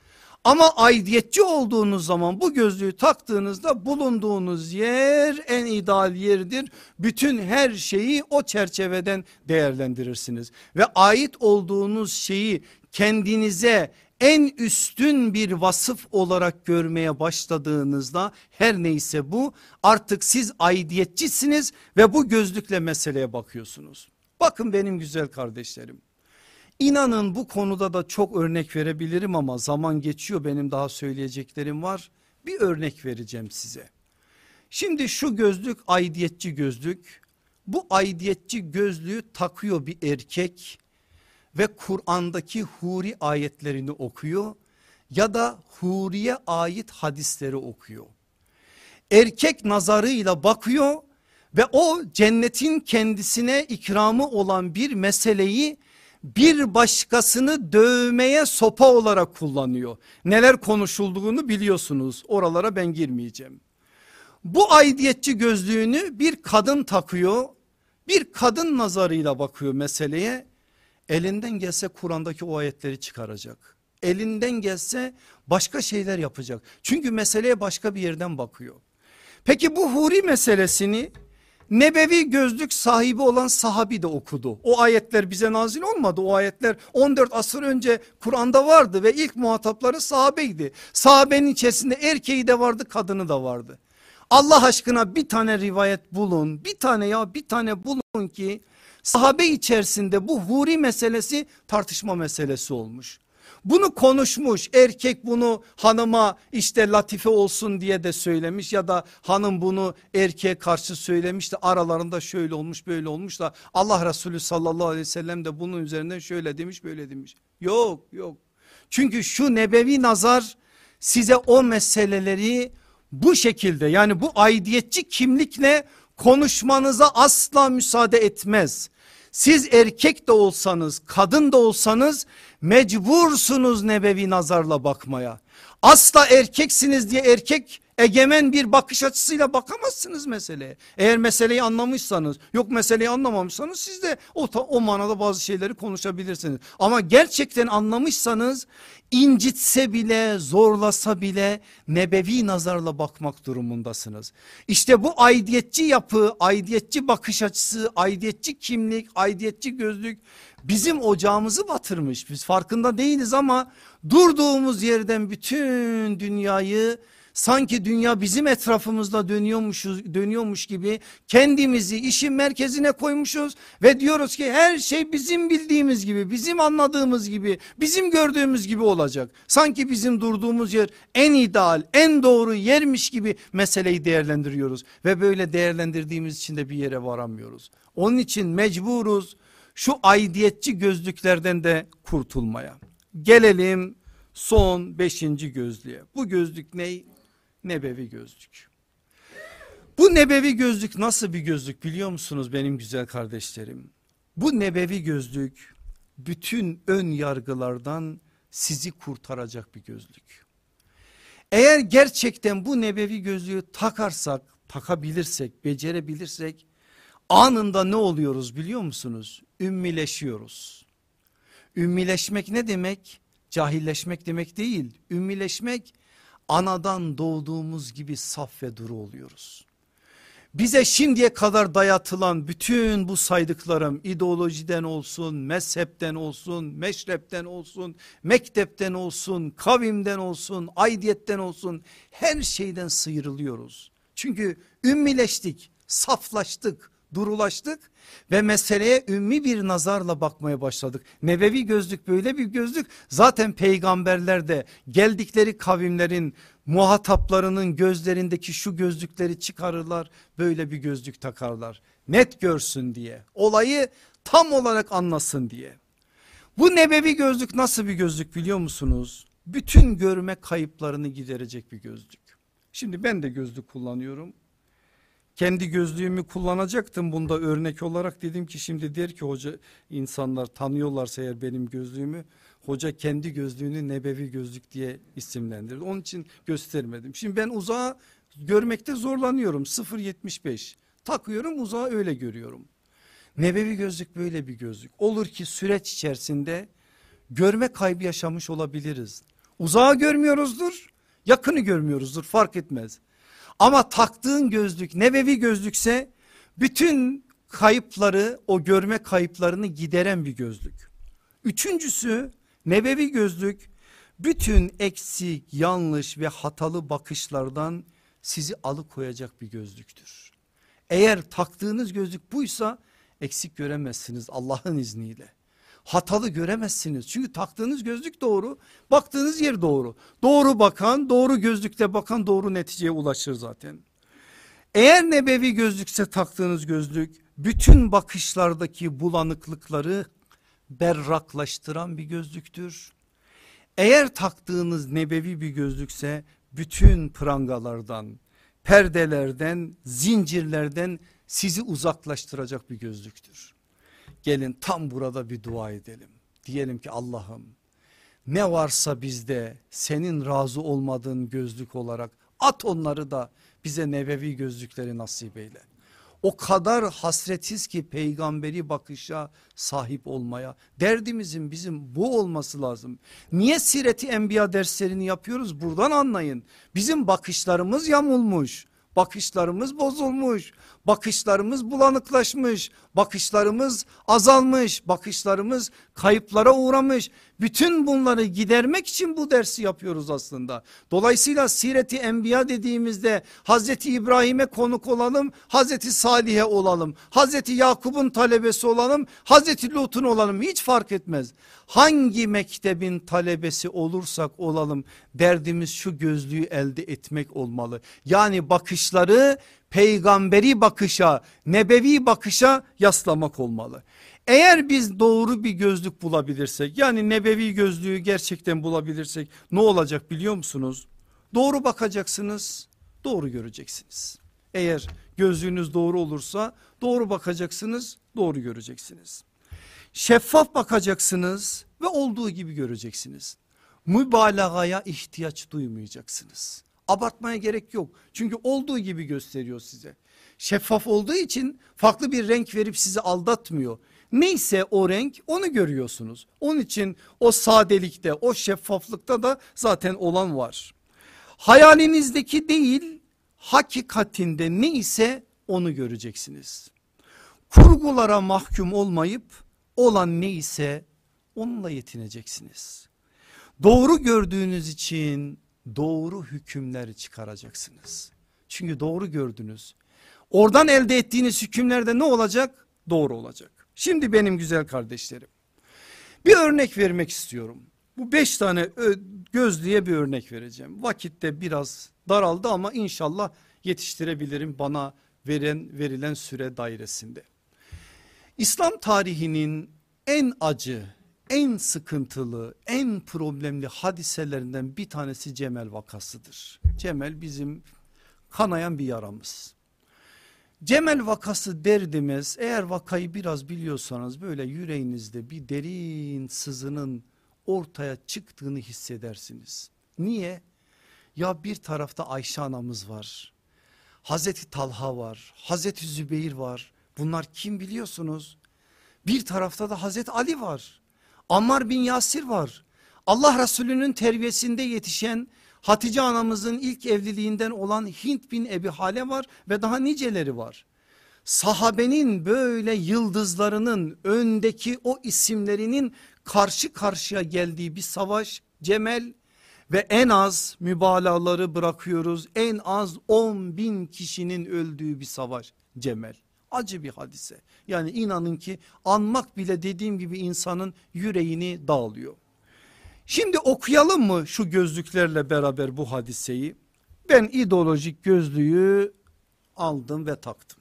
Ama aidiyetçi olduğunuz zaman bu gözlüğü taktığınızda bulunduğunuz yer en ideal yerdir. Bütün her şeyi o çerçeveden değerlendirirsiniz. Ve ait olduğunuz şeyi kendinize en üstün bir vasıf olarak görmeye başladığınızda her neyse bu artık siz aidiyetçisiniz ve bu gözlükle meseleye bakıyorsunuz. Bakın benim güzel kardeşlerim. İnanın bu konuda da çok örnek verebilirim ama zaman geçiyor benim daha söyleyeceklerim var. Bir örnek vereceğim size. Şimdi şu gözlük aidiyetçi gözlük. Bu aidiyetçi gözlüğü takıyor bir erkek ve Kur'an'daki huri ayetlerini okuyor ya da huriye ait hadisleri okuyor. Erkek nazarıyla bakıyor ve o cennetin kendisine ikramı olan bir meseleyi bir başkasını dövmeye sopa olarak kullanıyor. Neler konuşulduğunu biliyorsunuz oralara ben girmeyeceğim. Bu aidiyetçi gözlüğünü bir kadın takıyor bir kadın nazarıyla bakıyor meseleye elinden gelse Kur'an'daki o ayetleri çıkaracak. Elinden gelse başka şeyler yapacak. Çünkü meseleye başka bir yerden bakıyor. Peki bu huri meselesini Nebevi gözlük sahibi olan sahabi de okudu. O ayetler bize nazil olmadı. O ayetler 14 asır önce Kur'an'da vardı ve ilk muhatapları sahabeydi. Sahabenin içerisinde erkeği de vardı kadını da vardı. Allah aşkına bir tane rivayet bulun bir tane ya bir tane bulun ki sahabe içerisinde bu huri meselesi tartışma meselesi olmuş. Bunu konuşmuş erkek bunu hanıma işte latife olsun diye de söylemiş ya da hanım bunu erkeğe karşı söylemiş de aralarında şöyle olmuş böyle olmuş da Allah Resulü sallallahu aleyhi ve sellem de bunun üzerinden şöyle demiş böyle demiş. Yok yok çünkü şu nebevi nazar size o meseleleri bu şekilde yani bu aidiyetçi kimlikle konuşmanıza asla müsaade etmez. Siz erkek de olsanız kadın da olsanız mecbursunuz nebevi nazarla bakmaya. Asla erkeksiniz diye erkek egemen bir bakış açısıyla bakamazsınız meseleye. Eğer meseleyi anlamışsanız yok meseleyi anlamamışsanız siz de o, o manada bazı şeyleri konuşabilirsiniz. Ama gerçekten anlamışsanız incitse bile zorlasa bile nebevi nazarla bakmak durumundasınız. İşte bu aidiyetçi yapı, aidiyetçi bakış açısı, aidiyetçi kimlik, aidiyetçi gözlük bizim ocağımızı batırmış. Biz farkında değiliz ama durduğumuz yerden bütün dünyayı sanki dünya bizim etrafımızda dönüyormuşuz dönüyormuş gibi kendimizi işin merkezine koymuşuz ve diyoruz ki her şey bizim bildiğimiz gibi bizim anladığımız gibi bizim gördüğümüz gibi olacak. Sanki bizim durduğumuz yer en ideal en doğru yermiş gibi meseleyi değerlendiriyoruz ve böyle değerlendirdiğimiz için de bir yere varamıyoruz. Onun için mecburuz şu aidiyetçi gözlüklerden de kurtulmaya. Gelelim son beşinci gözlüğe. Bu gözlük ne? Nebevi gözlük. Bu nebevi gözlük nasıl bir gözlük biliyor musunuz benim güzel kardeşlerim? Bu nebevi gözlük bütün ön yargılardan sizi kurtaracak bir gözlük. Eğer gerçekten bu nebevi gözlüğü takarsak, takabilirsek, becerebilirsek anında ne oluyoruz biliyor musunuz? Ümmileşiyoruz. Ümmileşmek ne demek? Cahilleşmek demek değil. Ümmileşmek anadan doğduğumuz gibi saf ve duru oluyoruz. Bize şimdiye kadar dayatılan bütün bu saydıklarım ideolojiden olsun, mezhepten olsun, meşrepten olsun, mektepten olsun, kavimden olsun, aidiyetten olsun her şeyden sıyrılıyoruz. Çünkü ümmileştik, saflaştık, durulaştık ve meseleye ümmi bir nazarla bakmaya başladık. Nebevi gözlük böyle bir gözlük zaten peygamberler de geldikleri kavimlerin muhataplarının gözlerindeki şu gözlükleri çıkarırlar böyle bir gözlük takarlar. Net görsün diye olayı tam olarak anlasın diye. Bu nebevi gözlük nasıl bir gözlük biliyor musunuz? Bütün görme kayıplarını giderecek bir gözlük. Şimdi ben de gözlük kullanıyorum kendi gözlüğümü kullanacaktım bunda örnek olarak dedim ki şimdi der ki hoca insanlar tanıyorlarsa eğer benim gözlüğümü hoca kendi gözlüğünü nebevi gözlük diye isimlendirdi. Onun için göstermedim. Şimdi ben uzağa görmekte zorlanıyorum 0.75 takıyorum uzağa öyle görüyorum. Nebevi gözlük böyle bir gözlük. Olur ki süreç içerisinde görme kaybı yaşamış olabiliriz. Uzağı görmüyoruzdur yakını görmüyoruzdur fark etmez. Ama taktığın gözlük nebevi gözlükse bütün kayıpları o görme kayıplarını gideren bir gözlük. Üçüncüsü nebevi gözlük bütün eksik, yanlış ve hatalı bakışlardan sizi alıkoyacak bir gözlüktür. Eğer taktığınız gözlük buysa eksik göremezsiniz Allah'ın izniyle hatalı göremezsiniz. Çünkü taktığınız gözlük doğru, baktığınız yer doğru. Doğru bakan, doğru gözlükle bakan doğru neticeye ulaşır zaten. Eğer nebevi gözlükse taktığınız gözlük bütün bakışlardaki bulanıklıkları berraklaştıran bir gözlüktür. Eğer taktığınız nebevi bir gözlükse bütün prangalardan, perdelerden, zincirlerden sizi uzaklaştıracak bir gözlüktür. Gelin tam burada bir dua edelim. Diyelim ki Allah'ım ne varsa bizde senin razı olmadığın gözlük olarak at onları da bize nebevi gözlükleri nasip eyle. O kadar hasretiz ki peygamberi bakışa sahip olmaya. Derdimizin bizim bu olması lazım. Niye sireti enbiya derslerini yapıyoruz? Buradan anlayın. Bizim bakışlarımız yamulmuş. Bakışlarımız bozulmuş, bakışlarımız bulanıklaşmış, bakışlarımız azalmış, bakışlarımız kayıplara uğramış. Bütün bunları gidermek için bu dersi yapıyoruz aslında. Dolayısıyla Sireti Enbiya dediğimizde Hazreti İbrahim'e konuk olalım, Hazreti Salih'e olalım, Hazreti Yakup'un talebesi olalım, Hazreti Lut'un olalım hiç fark etmez. Hangi mektebin talebesi olursak olalım derdimiz şu gözlüğü elde etmek olmalı. Yani bakışları peygamberi bakışa, nebevi bakışa yaslamak olmalı. Eğer biz doğru bir gözlük bulabilirsek yani nebevi gözlüğü gerçekten bulabilirsek ne olacak biliyor musunuz? Doğru bakacaksınız, doğru göreceksiniz. Eğer gözlüğünüz doğru olursa doğru bakacaksınız, doğru göreceksiniz. Şeffaf bakacaksınız ve olduğu gibi göreceksiniz. Mübalağaya ihtiyaç duymayacaksınız. Abartmaya gerek yok. Çünkü olduğu gibi gösteriyor size. Şeffaf olduğu için farklı bir renk verip sizi aldatmıyor. Neyse o renk onu görüyorsunuz. Onun için o sadelikte o şeffaflıkta da zaten olan var. Hayalinizdeki değil hakikatinde neyse onu göreceksiniz. Kurgulara mahkum olmayıp olan neyse onunla yetineceksiniz. Doğru gördüğünüz için doğru hükümler çıkaracaksınız. Çünkü doğru gördünüz. Oradan elde ettiğiniz hükümlerde ne olacak? Doğru olacak. Şimdi benim güzel kardeşlerim bir örnek vermek istiyorum. Bu beş tane gözlüğe bir örnek vereceğim. Vakitte biraz daraldı ama inşallah yetiştirebilirim bana veren verilen süre dairesinde. İslam tarihinin en acı, en sıkıntılı, en problemli hadiselerinden bir tanesi Cemel vakasıdır. Cemel bizim kanayan bir yaramız. Cemel vakası derdimiz eğer vakayı biraz biliyorsanız böyle yüreğinizde bir derin sızının ortaya çıktığını hissedersiniz. Niye? Ya bir tarafta Ayşe anamız var. Hazreti Talha var. Hazreti Zübeyir var. Bunlar kim biliyorsunuz? Bir tarafta da Hazreti Ali var. Ammar bin Yasir var. Allah Resulü'nün terbiyesinde yetişen Hatice anamızın ilk evliliğinden olan Hint bin Ebi Hale var ve daha niceleri var. Sahabenin böyle yıldızlarının öndeki o isimlerinin karşı karşıya geldiği bir savaş Cemel ve en az mübalağaları bırakıyoruz en az 10 bin kişinin öldüğü bir savaş Cemel. Acı bir hadise yani inanın ki anmak bile dediğim gibi insanın yüreğini dağılıyor. Şimdi okuyalım mı şu gözlüklerle beraber bu hadiseyi? Ben ideolojik gözlüğü aldım ve taktım.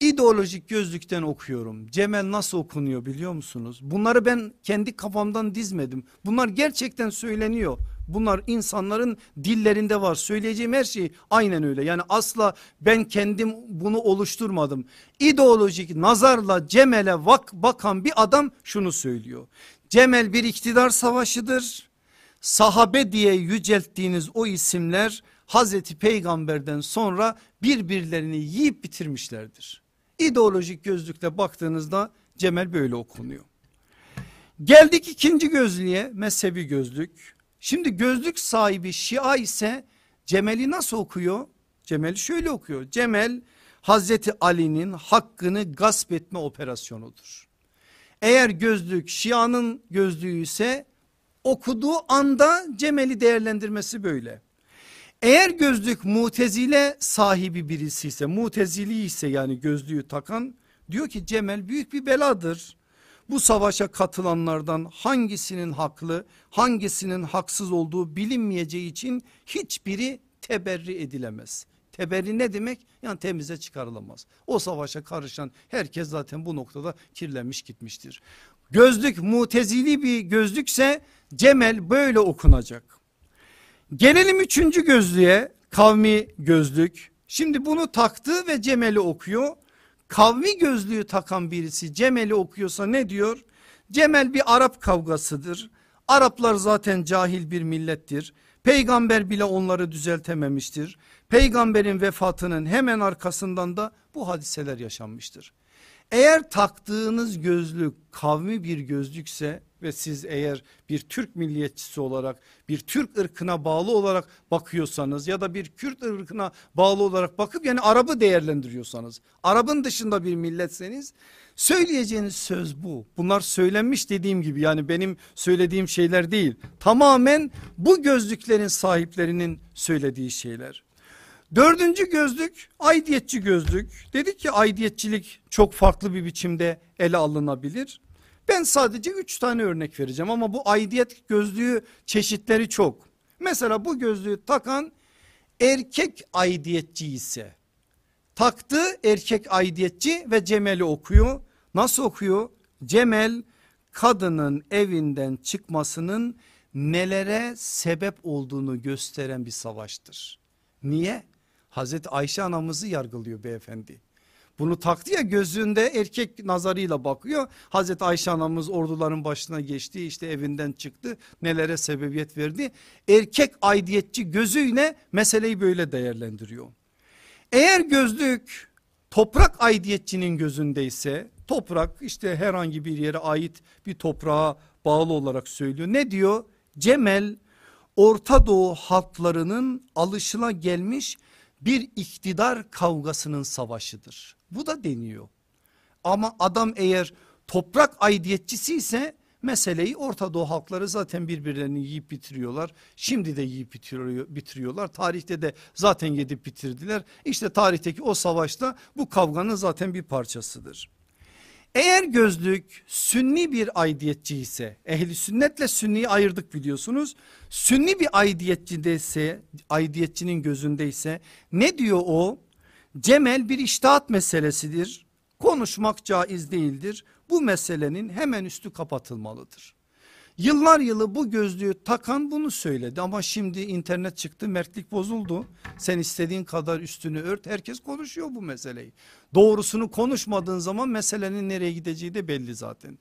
İdeolojik gözlükten okuyorum. Cemel nasıl okunuyor biliyor musunuz? Bunları ben kendi kafamdan dizmedim. Bunlar gerçekten söyleniyor. Bunlar insanların dillerinde var. Söyleyeceğim her şey aynen öyle. Yani asla ben kendim bunu oluşturmadım. İdeolojik nazarla Cemel'e vak bakan bir adam şunu söylüyor. Cemel bir iktidar savaşıdır. Sahabe diye yücelttiğiniz o isimler Hazreti Peygamber'den sonra birbirlerini yiyip bitirmişlerdir. İdeolojik gözlükle baktığınızda Cemel böyle okunuyor. Geldik ikinci gözlüğe mezhebi gözlük. Şimdi gözlük sahibi Şia ise Cemel'i nasıl okuyor? Cemel şöyle okuyor. Cemel Hazreti Ali'nin hakkını gasp etme operasyonudur. Eğer gözlük Şia'nın gözlüğü ise okuduğu anda Cemel'i değerlendirmesi böyle. Eğer gözlük mutezile sahibi birisi ise mutezili ise yani gözlüğü takan diyor ki Cemel büyük bir beladır. Bu savaşa katılanlardan hangisinin haklı hangisinin haksız olduğu bilinmeyeceği için hiçbiri teberri edilemez. Teberri ne demek? Yani temize çıkarılamaz. O savaşa karışan herkes zaten bu noktada kirlenmiş gitmiştir. Gözlük mutezili bir gözlükse Cemel böyle okunacak. Gelelim üçüncü gözlüğe kavmi gözlük. Şimdi bunu taktı ve Cemel'i okuyor. Kavmi gözlüğü takan birisi Cemel'i okuyorsa ne diyor? Cemel bir Arap kavgasıdır. Araplar zaten cahil bir millettir. Peygamber bile onları düzeltememiştir. Peygamberin vefatının hemen arkasından da bu hadiseler yaşanmıştır. Eğer taktığınız gözlük kavmi bir gözlükse ve siz eğer bir Türk milliyetçisi olarak bir Türk ırkına bağlı olarak bakıyorsanız ya da bir Kürt ırkına bağlı olarak bakıp yani Arap'ı değerlendiriyorsanız Arap'ın dışında bir milletseniz söyleyeceğiniz söz bu. Bunlar söylenmiş dediğim gibi yani benim söylediğim şeyler değil tamamen bu gözlüklerin sahiplerinin söylediği şeyler. Dördüncü gözlük aidiyetçi gözlük. Dedik ki aidiyetçilik çok farklı bir biçimde ele alınabilir. Ben sadece üç tane örnek vereceğim ama bu aidiyet gözlüğü çeşitleri çok. Mesela bu gözlüğü takan erkek aidiyetçi ise taktı erkek aidiyetçi ve Cemel'i okuyor. Nasıl okuyor? Cemel kadının evinden çıkmasının nelere sebep olduğunu gösteren bir savaştır. Niye? Hazreti Ayşe anamızı yargılıyor beyefendi. Bunu taktı ya gözünde erkek nazarıyla bakıyor. Hazreti Ayşe anamız orduların başına geçti işte evinden çıktı nelere sebebiyet verdi. Erkek aidiyetçi gözüyle meseleyi böyle değerlendiriyor. Eğer gözlük toprak aidiyetçinin gözündeyse toprak işte herhangi bir yere ait bir toprağa bağlı olarak söylüyor. Ne diyor? Cemel Orta Doğu halklarının alışıla gelmiş bir iktidar kavgasının savaşıdır. Bu da deniyor. Ama adam eğer toprak aidiyetçisi ise meseleyi Orta Doğu halkları zaten birbirlerini yiyip bitiriyorlar. Şimdi de yiyip bitiriyor, bitiriyorlar. Tarihte de zaten yedip bitirdiler. İşte tarihteki o savaşta bu kavganın zaten bir parçasıdır. Eğer gözlük sünni bir aidiyetçi ise ehli sünnetle sünniyi ayırdık biliyorsunuz. Sünni bir aidiyetçi ise aidiyetçinin gözünde ise ne diyor o? Cemel bir iştahat meselesidir. konuşmak caiz değildir. Bu meselenin hemen üstü kapatılmalıdır. Yıllar yılı bu gözlüğü takan bunu söyledi ama şimdi internet çıktı mertlik bozuldu. Sen istediğin kadar üstünü ört herkes konuşuyor bu meseleyi. Doğrusunu konuşmadığın zaman meselenin nereye gideceği de belli zaten.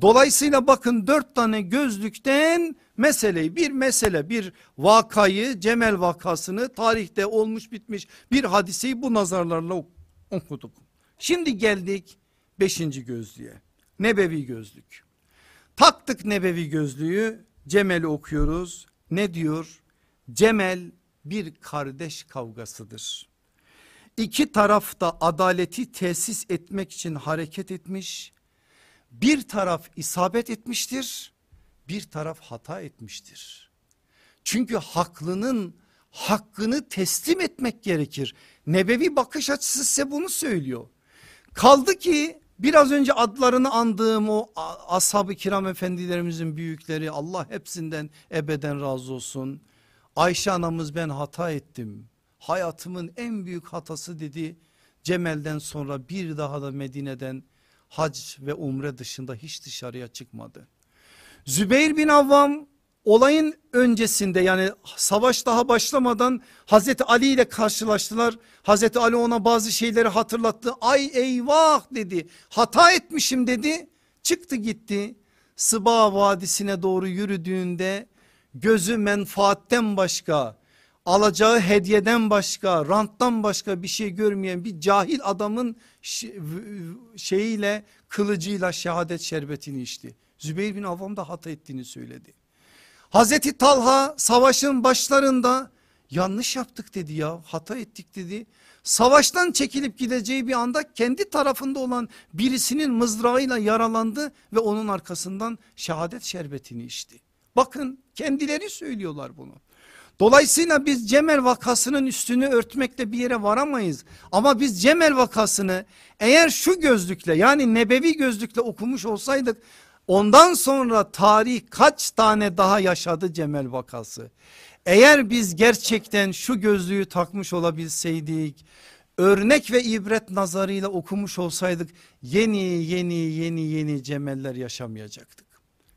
Dolayısıyla bakın dört tane gözlükten meseleyi bir mesele bir vakayı Cemel vakasını tarihte olmuş bitmiş bir hadiseyi bu nazarlarla okuduk. Şimdi geldik beşinci gözlüğe nebevi gözlük. Taktık nebevi gözlüğü Cemel'i okuyoruz ne diyor? Cemel bir kardeş kavgasıdır. İki tarafta adaleti tesis etmek için hareket etmiş bir taraf isabet etmiştir bir taraf hata etmiştir. Çünkü haklının hakkını teslim etmek gerekir. Nebevi bakış açısı size bunu söylüyor. Kaldı ki biraz önce adlarını andığım o ashab-ı kiram efendilerimizin büyükleri Allah hepsinden ebeden razı olsun. Ayşe anamız ben hata ettim. Hayatımın en büyük hatası dedi. Cemel'den sonra bir daha da Medine'den hac ve umre dışında hiç dışarıya çıkmadı. Zübeyir bin Avvam olayın öncesinde yani savaş daha başlamadan Hazreti Ali ile karşılaştılar. Hazreti Ali ona bazı şeyleri hatırlattı. Ay eyvah dedi hata etmişim dedi. Çıktı gitti Sıba Vadisi'ne doğru yürüdüğünde gözü menfaatten başka alacağı hediyeden başka ranttan başka bir şey görmeyen bir cahil adamın şeyiyle kılıcıyla şehadet şerbetini içti. Zübeyir bin Avvam da hata ettiğini söyledi. Hazreti Talha savaşın başlarında yanlış yaptık dedi ya hata ettik dedi. Savaştan çekilip gideceği bir anda kendi tarafında olan birisinin mızrağıyla yaralandı ve onun arkasından şehadet şerbetini içti. Bakın kendileri söylüyorlar bunu. Dolayısıyla biz Cemel vakasının üstünü örtmekle bir yere varamayız. Ama biz Cemel vakasını eğer şu gözlükle yani nebevi gözlükle okumuş olsaydık ondan sonra tarih kaç tane daha yaşadı Cemel vakası. Eğer biz gerçekten şu gözlüğü takmış olabilseydik örnek ve ibret nazarıyla okumuş olsaydık yeni yeni yeni yeni cemeller yaşamayacaktık.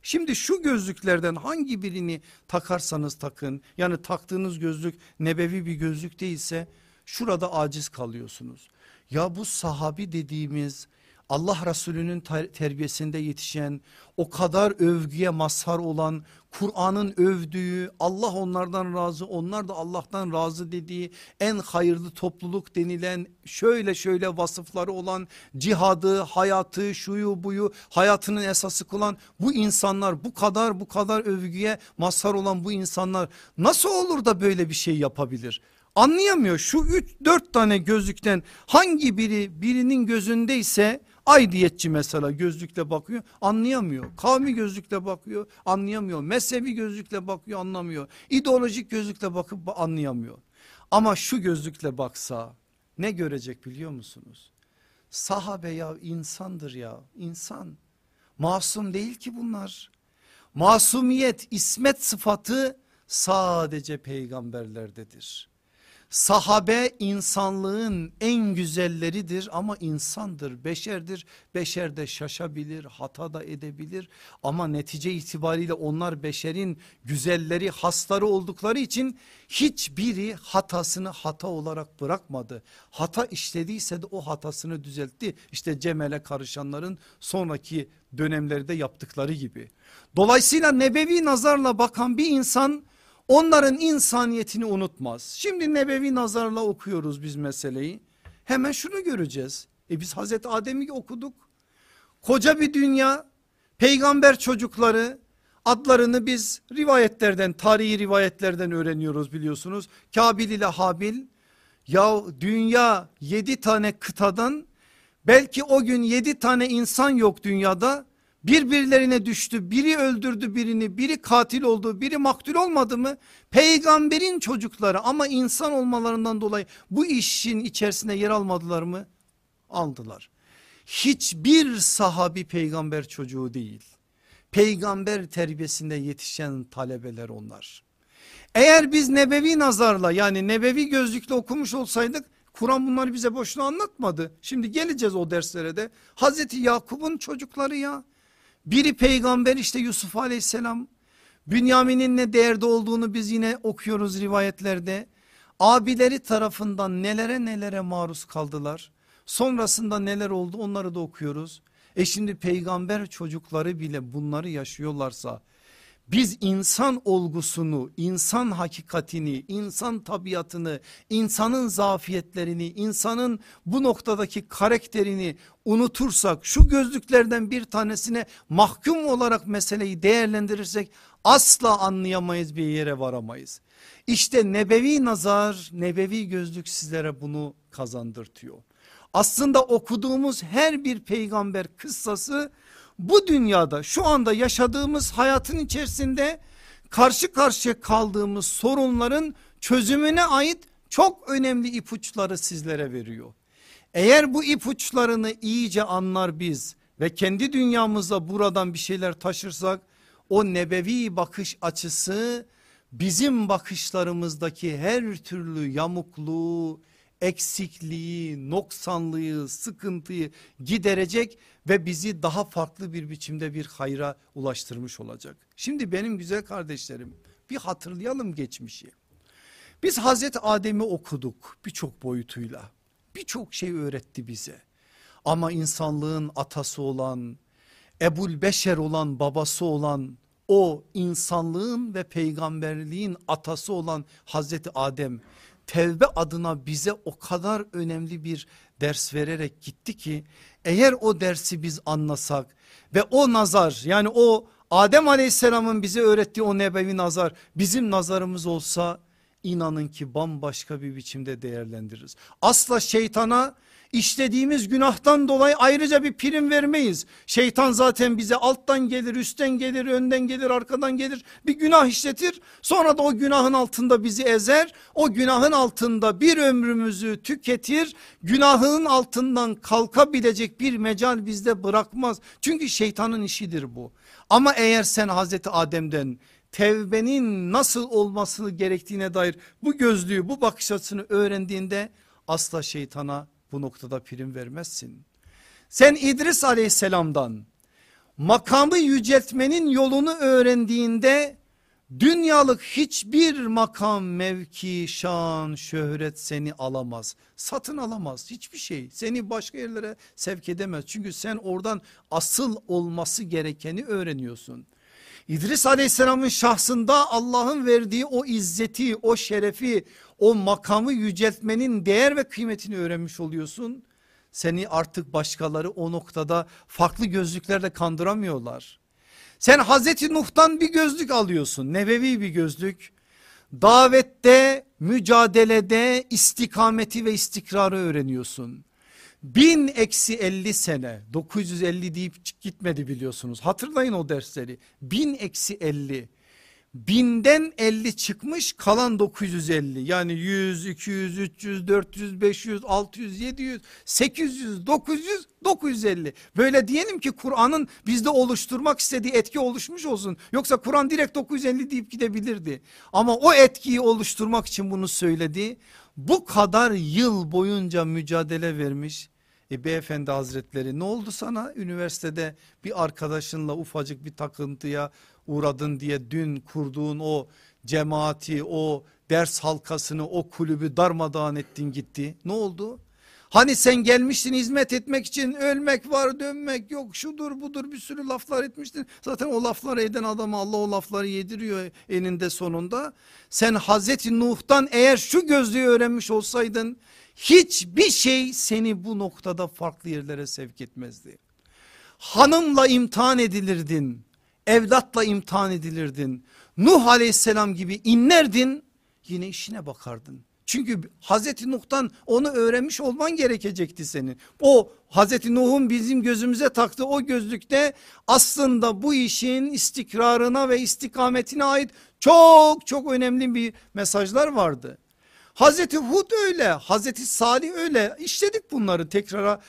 Şimdi şu gözlüklerden hangi birini takarsanız takın yani taktığınız gözlük nebevi bir gözlük değilse şurada aciz kalıyorsunuz. Ya bu sahabi dediğimiz Allah Resulü'nün terbiyesinde yetişen o kadar övgüye mazhar olan Kur'an'ın övdüğü Allah onlardan razı onlar da Allah'tan razı dediği en hayırlı topluluk denilen şöyle şöyle vasıfları olan cihadı hayatı şuyu buyu hayatının esası kılan bu insanlar bu kadar bu kadar övgüye mazhar olan bu insanlar nasıl olur da böyle bir şey yapabilir? Anlayamıyor şu üç dört tane gözlükten hangi biri birinin gözündeyse Aidiyetçi mesela gözlükle bakıyor anlayamıyor. Kavmi gözlükle bakıyor anlayamıyor. Mezhebi gözlükle bakıyor anlamıyor. İdeolojik gözlükle bakıp anlayamıyor. Ama şu gözlükle baksa ne görecek biliyor musunuz? Sahabe ya insandır ya insan. Masum değil ki bunlar. Masumiyet ismet sıfatı sadece peygamberlerdedir. Sahabe insanlığın en güzelleridir ama insandır, beşerdir. Beşer de şaşabilir, hata da edebilir ama netice itibariyle onlar beşerin güzelleri, hasları oldukları için hiçbiri hatasını hata olarak bırakmadı. Hata işlediyse de o hatasını düzeltti. İşte Cemel'e karışanların sonraki dönemlerde yaptıkları gibi. Dolayısıyla nebevi nazarla bakan bir insan onların insaniyetini unutmaz. Şimdi nebevi nazarla okuyoruz biz meseleyi. Hemen şunu göreceğiz. E biz Hazreti Adem'i okuduk. Koca bir dünya peygamber çocukları adlarını biz rivayetlerden tarihi rivayetlerden öğreniyoruz biliyorsunuz. Kabil ile Habil ya dünya yedi tane kıtadan belki o gün yedi tane insan yok dünyada birbirlerine düştü biri öldürdü birini biri katil oldu biri maktul olmadı mı peygamberin çocukları ama insan olmalarından dolayı bu işin içerisine yer almadılar mı aldılar hiçbir sahabi peygamber çocuğu değil peygamber terbiyesinde yetişen talebeler onlar eğer biz nebevi nazarla yani nebevi gözlükle okumuş olsaydık Kur'an bunları bize boşuna anlatmadı. Şimdi geleceğiz o derslere de. Hazreti Yakup'un çocukları ya. Biri peygamber işte Yusuf aleyhisselam. Bünyamin'in ne değerde olduğunu biz yine okuyoruz rivayetlerde. Abileri tarafından nelere nelere maruz kaldılar. Sonrasında neler oldu onları da okuyoruz. E şimdi peygamber çocukları bile bunları yaşıyorlarsa biz insan olgusunu, insan hakikatini, insan tabiatını, insanın zafiyetlerini, insanın bu noktadaki karakterini unutursak şu gözlüklerden bir tanesine mahkum olarak meseleyi değerlendirirsek asla anlayamayız bir yere varamayız. İşte nebevi nazar, nebevi gözlük sizlere bunu kazandırtıyor. Aslında okuduğumuz her bir peygamber kıssası bu dünyada şu anda yaşadığımız hayatın içerisinde karşı karşıya kaldığımız sorunların çözümüne ait çok önemli ipuçları sizlere veriyor. Eğer bu ipuçlarını iyice anlar biz ve kendi dünyamızda buradan bir şeyler taşırsak o nebevi bakış açısı bizim bakışlarımızdaki her türlü yamukluğu, eksikliği, noksanlığı, sıkıntıyı giderecek ve bizi daha farklı bir biçimde bir hayra ulaştırmış olacak. Şimdi benim güzel kardeşlerim bir hatırlayalım geçmişi. Biz Hazreti Adem'i okuduk birçok boyutuyla. Birçok şey öğretti bize. Ama insanlığın atası olan, Ebul Beşer olan babası olan o insanlığın ve peygamberliğin atası olan Hazreti Adem tevbe adına bize o kadar önemli bir ders vererek gitti ki eğer o dersi biz anlasak ve o nazar yani o Adem aleyhisselamın bize öğrettiği o nebevi nazar bizim nazarımız olsa inanın ki bambaşka bir biçimde değerlendiririz. Asla şeytana işlediğimiz günahtan dolayı ayrıca bir prim vermeyiz. Şeytan zaten bize alttan gelir, üstten gelir, önden gelir, arkadan gelir. Bir günah işletir. Sonra da o günahın altında bizi ezer. O günahın altında bir ömrümüzü tüketir. Günahın altından kalkabilecek bir mecal bizde bırakmaz. Çünkü şeytanın işidir bu. Ama eğer sen Hazreti Adem'den tevbenin nasıl olması gerektiğine dair bu gözlüğü bu bakış açısını öğrendiğinde asla şeytana bu noktada prim vermezsin. Sen İdris aleyhisselamdan makamı yüceltmenin yolunu öğrendiğinde dünyalık hiçbir makam, mevki, şan, şöhret seni alamaz. Satın alamaz hiçbir şey seni başka yerlere sevk edemez. Çünkü sen oradan asıl olması gerekeni öğreniyorsun. İdris aleyhisselamın şahsında Allah'ın verdiği o izzeti, o şerefi, o makamı yüceltmenin değer ve kıymetini öğrenmiş oluyorsun. Seni artık başkaları o noktada farklı gözlüklerle kandıramıyorlar. Sen Hazreti Nuh'tan bir gözlük alıyorsun nebevi bir gözlük. Davette, mücadelede istikameti ve istikrarı öğreniyorsun. Bin eksi 50 sene 950 deyip gitmedi biliyorsunuz. Hatırlayın o dersleri. Bin eksi 50 binden 50 çıkmış kalan 950 yani 100 200 300 400 500 600 700 800 900 950 böyle diyelim ki Kur'an'ın bizde oluşturmak istediği etki oluşmuş olsun. Yoksa Kur'an direkt 950 deyip gidebilirdi. Ama o etkiyi oluşturmak için bunu söyledi. Bu kadar yıl boyunca mücadele vermiş e beyefendi hazretleri ne oldu sana üniversitede bir arkadaşınla ufacık bir takıntıya uğradın diye dün kurduğun o cemaati o ders halkasını o kulübü darmadağın ettin gitti ne oldu? Hani sen gelmiştin hizmet etmek için ölmek var dönmek yok şudur budur bir sürü laflar etmiştin. Zaten o lafları eden adama Allah o lafları yediriyor eninde sonunda. Sen Hazreti Nuh'tan eğer şu gözlüğü öğrenmiş olsaydın hiçbir şey seni bu noktada farklı yerlere sevk etmezdi. Hanımla imtihan edilirdin, evlatla imtihan edilirdin. Nuh aleyhisselam gibi inlerdin yine işine bakardın. Çünkü Hazreti Nuh'tan onu öğrenmiş olman gerekecekti senin. O Hazreti Nuh'un bizim gözümüze taktığı o gözlükte aslında bu işin istikrarına ve istikametine ait çok çok önemli bir mesajlar vardı. Hazreti Hud öyle, Hazreti Salih öyle. İşledik bunları tekrara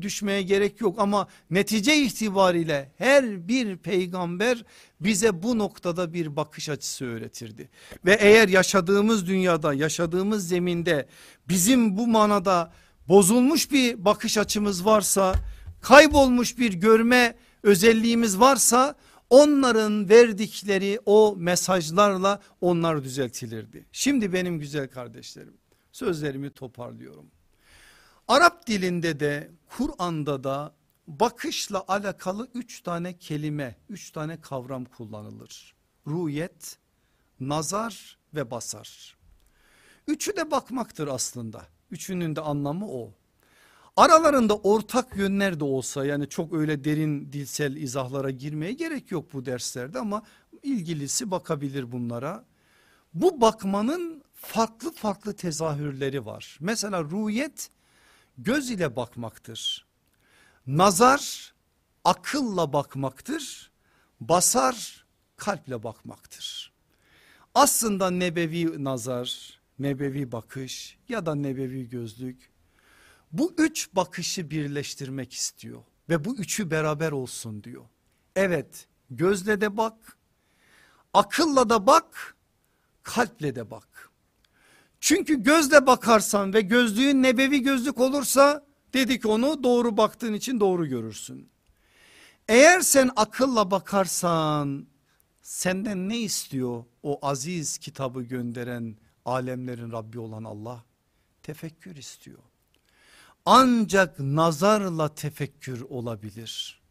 düşmeye gerek yok ama netice itibariyle her bir peygamber bize bu noktada bir bakış açısı öğretirdi. Ve eğer yaşadığımız dünyada, yaşadığımız zeminde bizim bu manada bozulmuş bir bakış açımız varsa, kaybolmuş bir görme özelliğimiz varsa onların verdikleri o mesajlarla onlar düzeltilirdi. Şimdi benim güzel kardeşlerim sözlerimi toparlıyorum. Arap dilinde de Kur'an'da da bakışla alakalı üç tane kelime, üç tane kavram kullanılır. Ruyet, nazar ve basar. Üçü de bakmaktır aslında. Üçünün de anlamı o. Aralarında ortak yönler de olsa yani çok öyle derin dilsel izahlara girmeye gerek yok bu derslerde ama ilgilisi bakabilir bunlara. Bu bakmanın farklı farklı tezahürleri var. Mesela ruyet göz ile bakmaktır. Nazar akılla bakmaktır. Basar kalple bakmaktır. Aslında nebevi nazar, nebevi bakış ya da nebevi gözlük bu üç bakışı birleştirmek istiyor ve bu üçü beraber olsun diyor. Evet gözle de bak, akılla da bak, kalple de bak. Çünkü gözle bakarsan ve gözlüğün nebevi gözlük olursa dedik onu doğru baktığın için doğru görürsün. Eğer sen akılla bakarsan senden ne istiyor o aziz kitabı gönderen alemlerin Rabbi olan Allah? Tefekkür istiyor ancak nazarla tefekkür olabilir.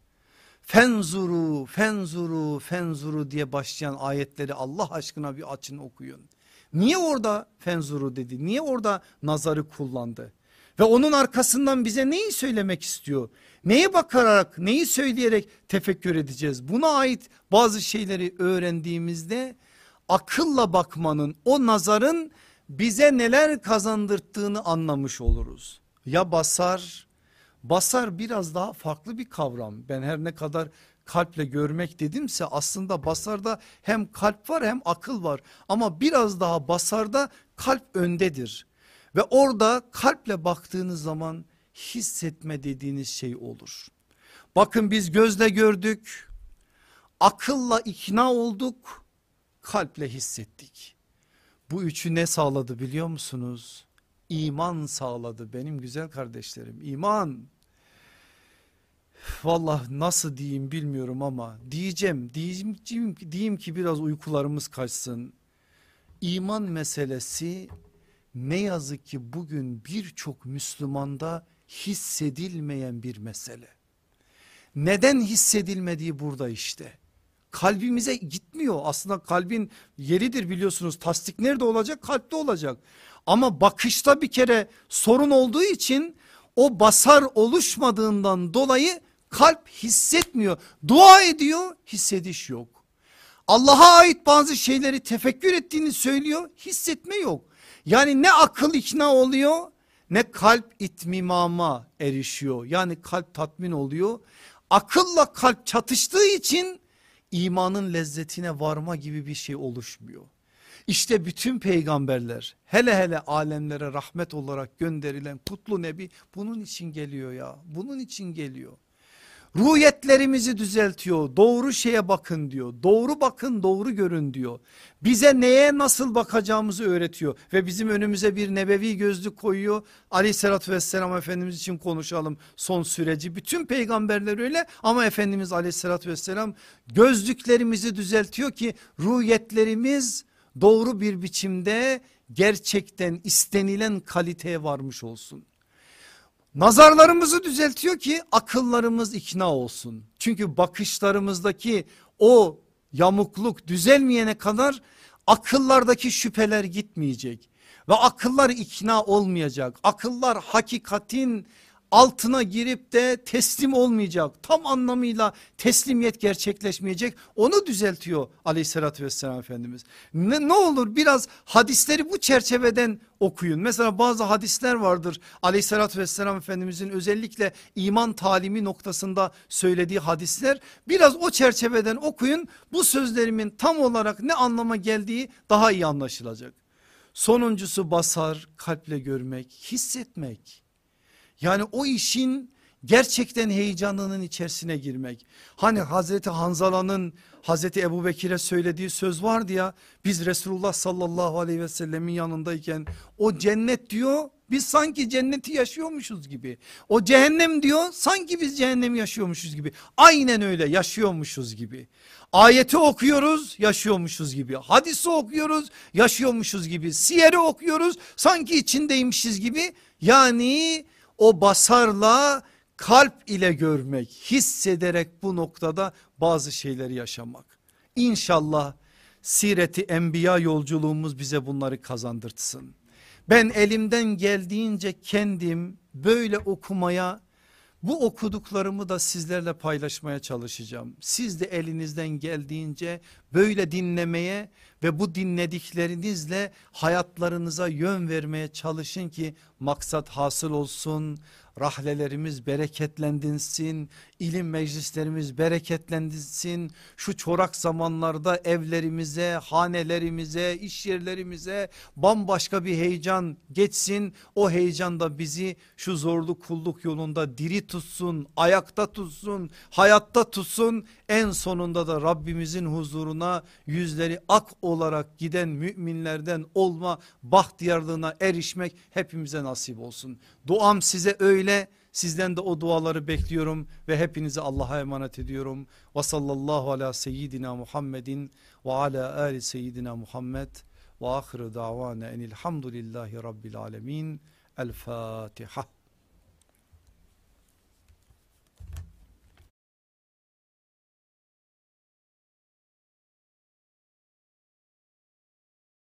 Fenzuru, fenzuru, fenzuru diye başlayan ayetleri Allah aşkına bir açın okuyun. Niye orada fenzuru dedi? Niye orada nazarı kullandı? Ve onun arkasından bize neyi söylemek istiyor? Neye bakarak, neyi söyleyerek tefekkür edeceğiz? Buna ait bazı şeyleri öğrendiğimizde akılla bakmanın, o nazarın bize neler kazandırttığını anlamış oluruz ya basar basar biraz daha farklı bir kavram ben her ne kadar kalple görmek dedimse aslında basarda hem kalp var hem akıl var ama biraz daha basarda kalp öndedir ve orada kalple baktığınız zaman hissetme dediğiniz şey olur. Bakın biz gözle gördük, akılla ikna olduk, kalple hissettik. Bu üçü ne sağladı biliyor musunuz? İman sağladı benim güzel kardeşlerim iman. Vallahi nasıl diyeyim bilmiyorum ama diyeceğim diyeyim, diyeyim, diyeyim ki biraz uykularımız kaçsın. İman meselesi ne yazık ki bugün birçok Müslümanda hissedilmeyen bir mesele. Neden hissedilmediği burada işte. Kalbimize gitmiyor aslında kalbin yeridir biliyorsunuz tasdik nerede olacak kalpte olacak. Ama bakışta bir kere sorun olduğu için o basar oluşmadığından dolayı kalp hissetmiyor. Dua ediyor hissediş yok. Allah'a ait bazı şeyleri tefekkür ettiğini söylüyor hissetme yok. Yani ne akıl ikna oluyor ne kalp itmimama erişiyor. Yani kalp tatmin oluyor. Akılla kalp çatıştığı için imanın lezzetine varma gibi bir şey oluşmuyor. İşte bütün peygamberler hele hele alemlere rahmet olarak gönderilen kutlu nebi bunun için geliyor ya bunun için geliyor. Ruhiyetlerimizi düzeltiyor doğru şeye bakın diyor doğru bakın doğru görün diyor. Bize neye nasıl bakacağımızı öğretiyor ve bizim önümüze bir nebevi gözlük koyuyor. Aleyhissalatü vesselam Efendimiz için konuşalım son süreci bütün peygamberler öyle ama Efendimiz aleyhissalatü vesselam gözlüklerimizi düzeltiyor ki ruhiyetlerimiz doğru bir biçimde gerçekten istenilen kaliteye varmış olsun. Nazarlarımızı düzeltiyor ki akıllarımız ikna olsun. Çünkü bakışlarımızdaki o yamukluk düzelmeyene kadar akıllardaki şüpheler gitmeyecek. Ve akıllar ikna olmayacak. Akıllar hakikatin altına girip de teslim olmayacak. Tam anlamıyla teslimiyet gerçekleşmeyecek. Onu düzeltiyor aleyhissalatü vesselam Efendimiz. Ne, ne olur biraz hadisleri bu çerçeveden okuyun. Mesela bazı hadisler vardır aleyhissalatü vesselam Efendimizin özellikle iman talimi noktasında söylediği hadisler. Biraz o çerçeveden okuyun. Bu sözlerimin tam olarak ne anlama geldiği daha iyi anlaşılacak. Sonuncusu basar, kalple görmek, hissetmek. Yani o işin gerçekten heyecanının içerisine girmek. Hani Hazreti Hanzala'nın Hazreti Ebu Bekir'e söylediği söz vardı ya biz Resulullah sallallahu aleyhi ve sellemin yanındayken o cennet diyor biz sanki cenneti yaşıyormuşuz gibi. O cehennem diyor sanki biz cehennemi yaşıyormuşuz gibi. Aynen öyle yaşıyormuşuz gibi. Ayeti okuyoruz yaşıyormuşuz gibi. Hadisi okuyoruz yaşıyormuşuz gibi. Siyeri okuyoruz sanki içindeymişiz gibi. Yani o basarla kalp ile görmek, hissederek bu noktada bazı şeyleri yaşamak. İnşallah sireti enbiya yolculuğumuz bize bunları kazandırtsın. Ben elimden geldiğince kendim böyle okumaya bu okuduklarımı da sizlerle paylaşmaya çalışacağım. Siz de elinizden geldiğince böyle dinlemeye ve bu dinlediklerinizle hayatlarınıza yön vermeye çalışın ki maksat hasıl olsun rahlelerimiz bereketlendinsin, ilim meclislerimiz bereketlendinsin. Şu çorak zamanlarda evlerimize, hanelerimize, iş yerlerimize bambaşka bir heyecan geçsin. O heyecan da bizi şu zorlu kulluk yolunda diri tutsun, ayakta tutsun, hayatta tutsun. En sonunda da Rabbimizin huzuruna yüzleri ak olarak giden müminlerden olma bahtiyarlığına erişmek hepimize nasip olsun. Duam size öyle sizden de o duaları bekliyorum ve hepinizi Allah'a emanet ediyorum. Ve sallallahu ala seyyidina Muhammedin ve ala ali seyyidina Muhammed ve ahiru davana enilhamdülillahi rabbil alemin. El Fatiha.